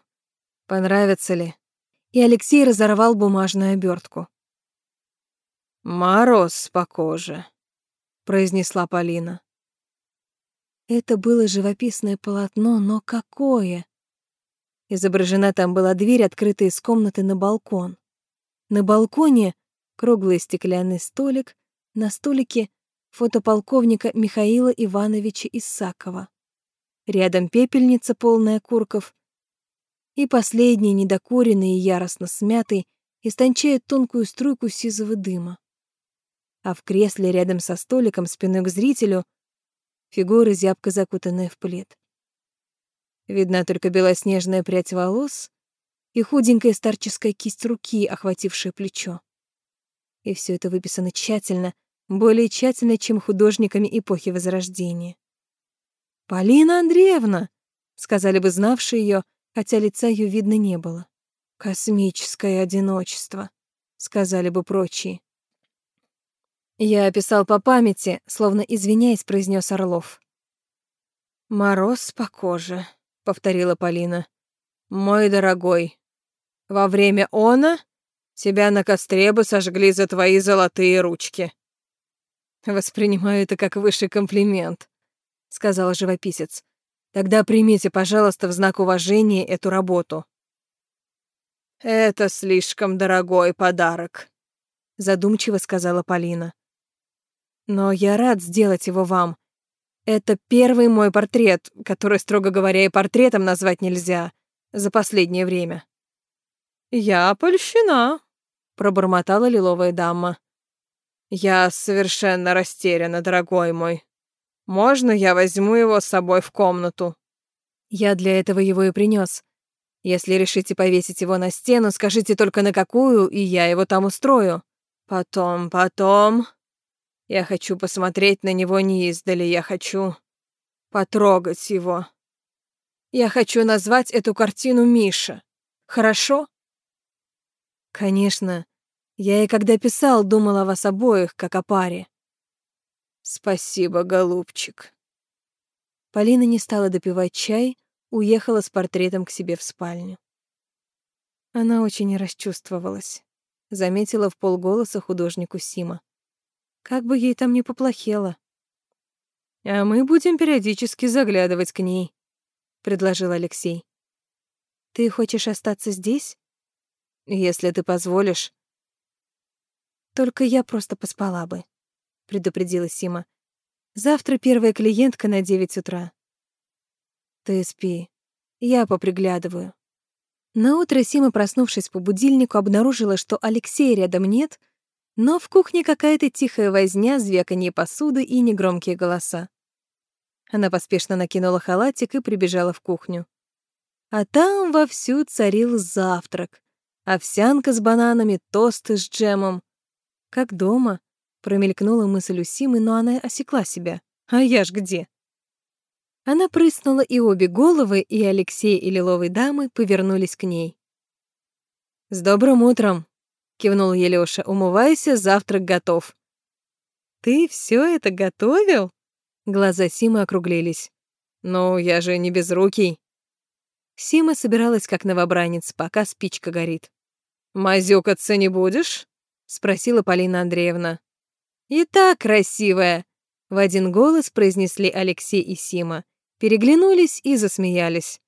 Понравится ли? И Алексей разорвал бумажную обертку. «Мороз по коже», — произнесла Полина. Это было живописное полотно, но какое! Изображена там была дверь, открытая из комнаты на балкон. На балконе круглый стеклянный столик, на столике фото полковника Михаила Ивановича Исакова. Рядом пепельница, полная курков, и последний, недокуренный и яростно смятый, истончает тонкую струйку сизого дыма. А в кресле рядом со столиком, спиной к зрителю, фигура, зябко закутанная в плед. Видна только белоснежная прядь волос и худенькая старческая кисть руки, охватившая плечо. И все это выписано тщательно, более тщательно, чем художниками эпохи Возрождения. «Полина Андреевна!» — сказали бы знавшие ее, хотя лица ее видно не было. «Космическое одиночество», — сказали бы прочие. Я описал по памяти, словно извиняясь, произнес Орлов. «Мороз по коже», — повторила Полина. «Мой дорогой, во время она тебя на костре бы сожгли за твои золотые ручки». «Воспринимаю это как высший комплимент», — сказал живописец. «Тогда примите, пожалуйста, в знак уважения эту работу». «Это слишком дорогой подарок», — задумчиво сказала Полина. Но я рад сделать его вам. Это первый мой портрет, который, строго говоря, и портретом назвать нельзя за последнее время. Я польщена, пробормотала лиловая дама. Я совершенно растеряна, дорогой мой. Можно я возьму его с собой в комнату? Я для этого его и принес. Если решите повесить его на стену, скажите только на какую, и я его там устрою. Потом, потом, я хочу посмотреть на него не издали, я хочу потрогать его. Я хочу назвать эту картину Миша. Хорошо? Конечно. Я и когда писал, думал о вас обоих, как о паре. Спасибо, голубчик. Полина не стала допивать чай, уехала с портретом к себе в спальню. Она очень расчувствовалась, заметила в полголоса художнику Сима. Как бы ей там не поплохело. А мы будем периодически заглядывать к ней, предложил Алексей. Ты хочешь остаться здесь? Если ты позволишь. Только я просто поспала бы, предупредила Сима. Завтра первая клиентка на девять утра. Ты спи. Я поприглядываю. На утро Сима, проснувшись по будильнику, обнаружила, что Алексея рядом нет — но в кухне какая-то тихая возня, звяканье посуды и негромкие голоса. Она поспешно накинула халатик и прибежала в кухню. А там вовсю царил завтрак. Овсянка с бананами, тосты с джемом. Как дома, промелькнула мысль у Симы, но она осекла себя. А я ж где? Она прыснула, и обе головы, и Алексей, и Лиловой дамы повернулись к ней. «С добрым утром!» кивнул Елёша. Умывайся, завтрак готов. Ты все это готовил? Глаза Симы округлились. Ну, я же не безрукий. Сима собиралась как новобранец, пока спичка горит. «Мазюкаться не будешь?» — спросила Полина Андреевна. «И так красивая!» — в один голос произнесли Алексей и Сима. Переглянулись и засмеялись.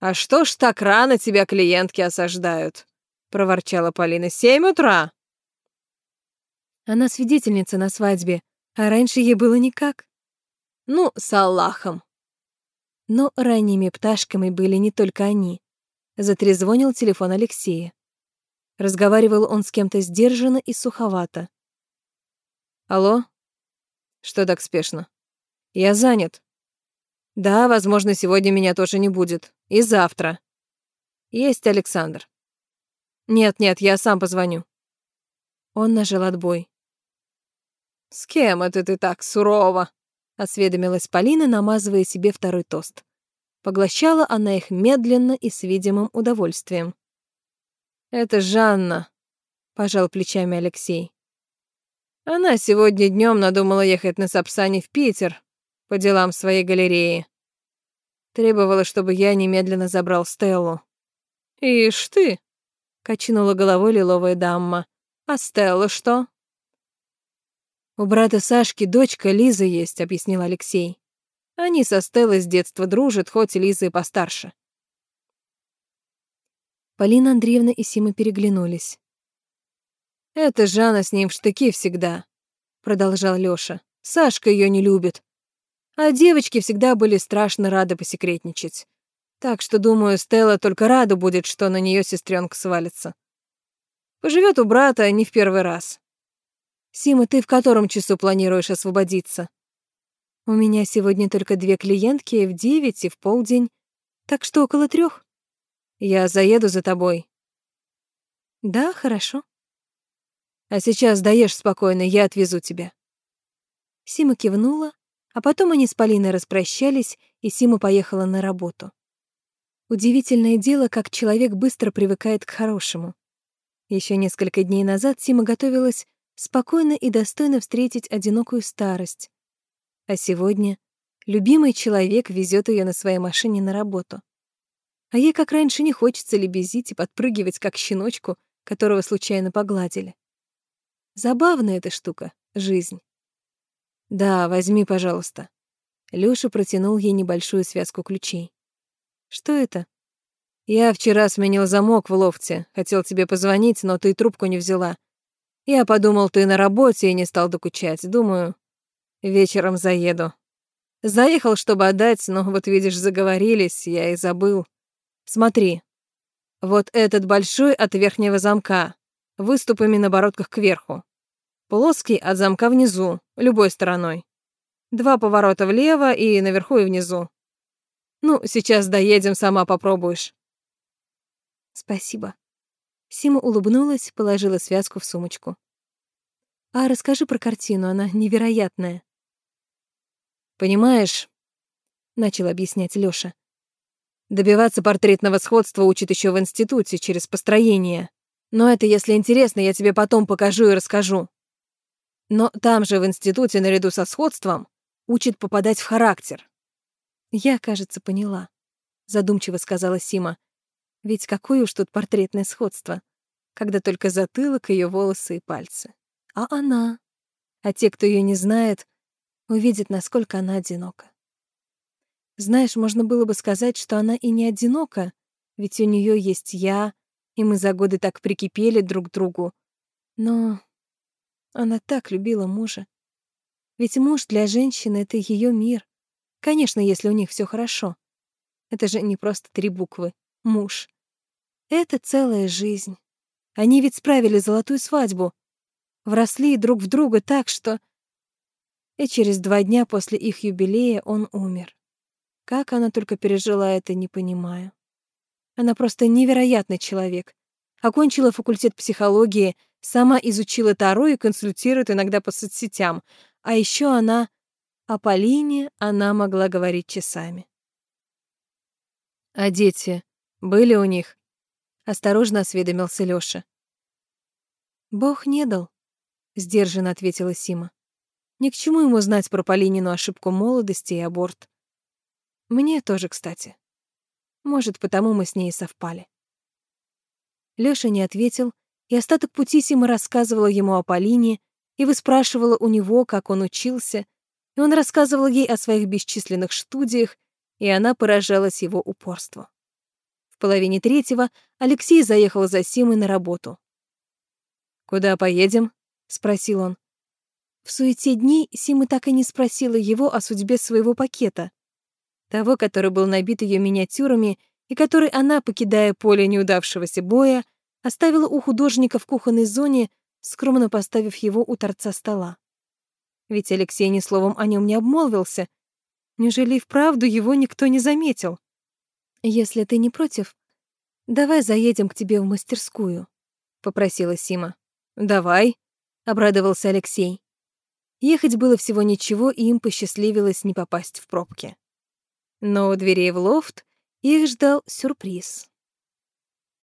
«А что ж так рано тебя клиентки осаждают?» — проворчала Полина. «Семь утра!» Она свидетельница на свадьбе, а раньше ей было никак. Ну, с Аллахом. Но ранними пташками были не только они. Затрезвонил телефон Алексея. Разговаривал он с кем-то сдержанно и суховато. «Алло? Что так спешно? Я занят. Да, возможно, сегодня меня тоже не будет. И завтра. Есть Александр. Нет-нет, я сам позвоню. Он нажал отбой. «С кем это ты так сурово?» — осведомилась Полина, намазывая себе второй тост. Поглощала она их медленно и с видимым удовольствием. «Это Жанна», — пожал плечами Алексей. «Она сегодня днем надумала ехать на Сапсане в Питер по делам своей галереи. Требовала, чтобы я немедленно забрал Стеллу. Ишь ты!» качнула головой лиловая дама. А Стелла что? У брата Сашки дочка Лиза есть, объяснил Алексей. Они со Стеллой с детства дружат, хоть Лиза и постарше. Полина Андреевна и Сима переглянулись. «Это Жанна с ним в штыки всегда», — продолжал Лёша. «Сашка её не любит. А девочки всегда были страшно рады посекретничать. Так что, думаю, Стелла только рада будет, что на нее сестренка свалится. Поживет у брата не в первый раз. Сима, ты в котором часу планируешь освободиться? У меня сегодня только две клиентки в девять и в полдень, так что около трех. Я заеду за тобой. Да, хорошо. А сейчас доешь спокойно, я отвезу тебя. Сима кивнула, а потом они с Полиной распрощались, и Сима поехала на работу. Удивительное дело, как человек быстро привыкает к хорошему. Еще несколько дней назад Сима готовилась спокойно и достойно встретить одинокую старость. А сегодня любимый человек везет ее на своей машине на работу. А ей, как раньше, не хочется лебезить и подпрыгивать, как щеночку, которого случайно погладили. Забавная эта штука — жизнь. «Да, возьми, пожалуйста». Лёша протянул ей небольшую связку ключей. «Что это?» «Я вчера сменил замок в лофте. Хотел тебе позвонить, но ты трубку не взяла. Я подумал, ты на работе и не стал докучать. Думаю, вечером заеду. Заехал, чтобы отдать, но вот видишь, заговорились, я и забыл. Смотри. Вот этот большой от верхнего замка, выступами на бородках кверху. Плоский от замка внизу, любой стороной. Два поворота влево и наверху и внизу. Ну, сейчас доедем, сама попробуешь. Спасибо. Сима улыбнулась, положила связку в сумочку. А расскажи про картину, она невероятная. Понимаешь, начал объяснять Лёша. Добиваться портретного сходства учат еще в институте через построение. Но это, если интересно, я тебе потом покажу и расскажу. Но там же в институте наряду со сходством учат попадать в характер. Я, кажется, поняла, задумчиво сказала Сима. Ведь какое уж тут портретное сходство, когда только затылок, ее волосы и пальцы. А она? А те, кто ее не знает, увидят, насколько она одинока. Знаешь, можно было бы сказать, что она и не одинока, ведь у нее есть я, и мы за годы так прикипели друг к другу. Но она так любила мужа. Ведь муж для женщины — это ее мир. Конечно, если у них все хорошо. Это же не просто три буквы. Муж. Это целая жизнь. Они ведь справили золотую свадьбу. Вросли друг в друга так, что... И через два дня после их юбилея он умер. Как она только пережила это, не понимаю. Она просто невероятный человек. Окончила факультет психологии, сама изучила Таро и консультирует иногда по соцсетям. А еще она... О Полине она могла говорить часами. «А дети? Были у них?» — осторожно осведомился Лёша. «Бог не дал», — сдержанно ответила Сима. «Ни к чему ему знать про Полинину ошибку молодости и аборт. Мне тоже, кстати. Может, потому мы с ней совпали. Лёша не ответил, и остаток пути Сима рассказывала ему о Полине и выспрашивала у него, как он учился, и он рассказывал ей о своих бесчисленных студиях, и она поражалась его упорству. В половине третьего Алексей заехал за Симой на работу. «Куда поедем?» — спросил он. В суете дней Сима так и не спросила его о судьбе своего пакета того, который был набит ее миниатюрами и который она, покидая поле неудавшегося боя, оставила у художника в кухонной зоне, скромно поставив его у торца стола. Ведь Алексей ни словом о нем не обмолвился. Неужели и вправду его никто не заметил? «Если ты не против, давай заедем к тебе в мастерскую», — попросила Сима. «Давай», — обрадовался Алексей. Ехать было всего ничего, и им посчастливилось не попасть в пробки. Но у дверей в лофт их ждал сюрприз.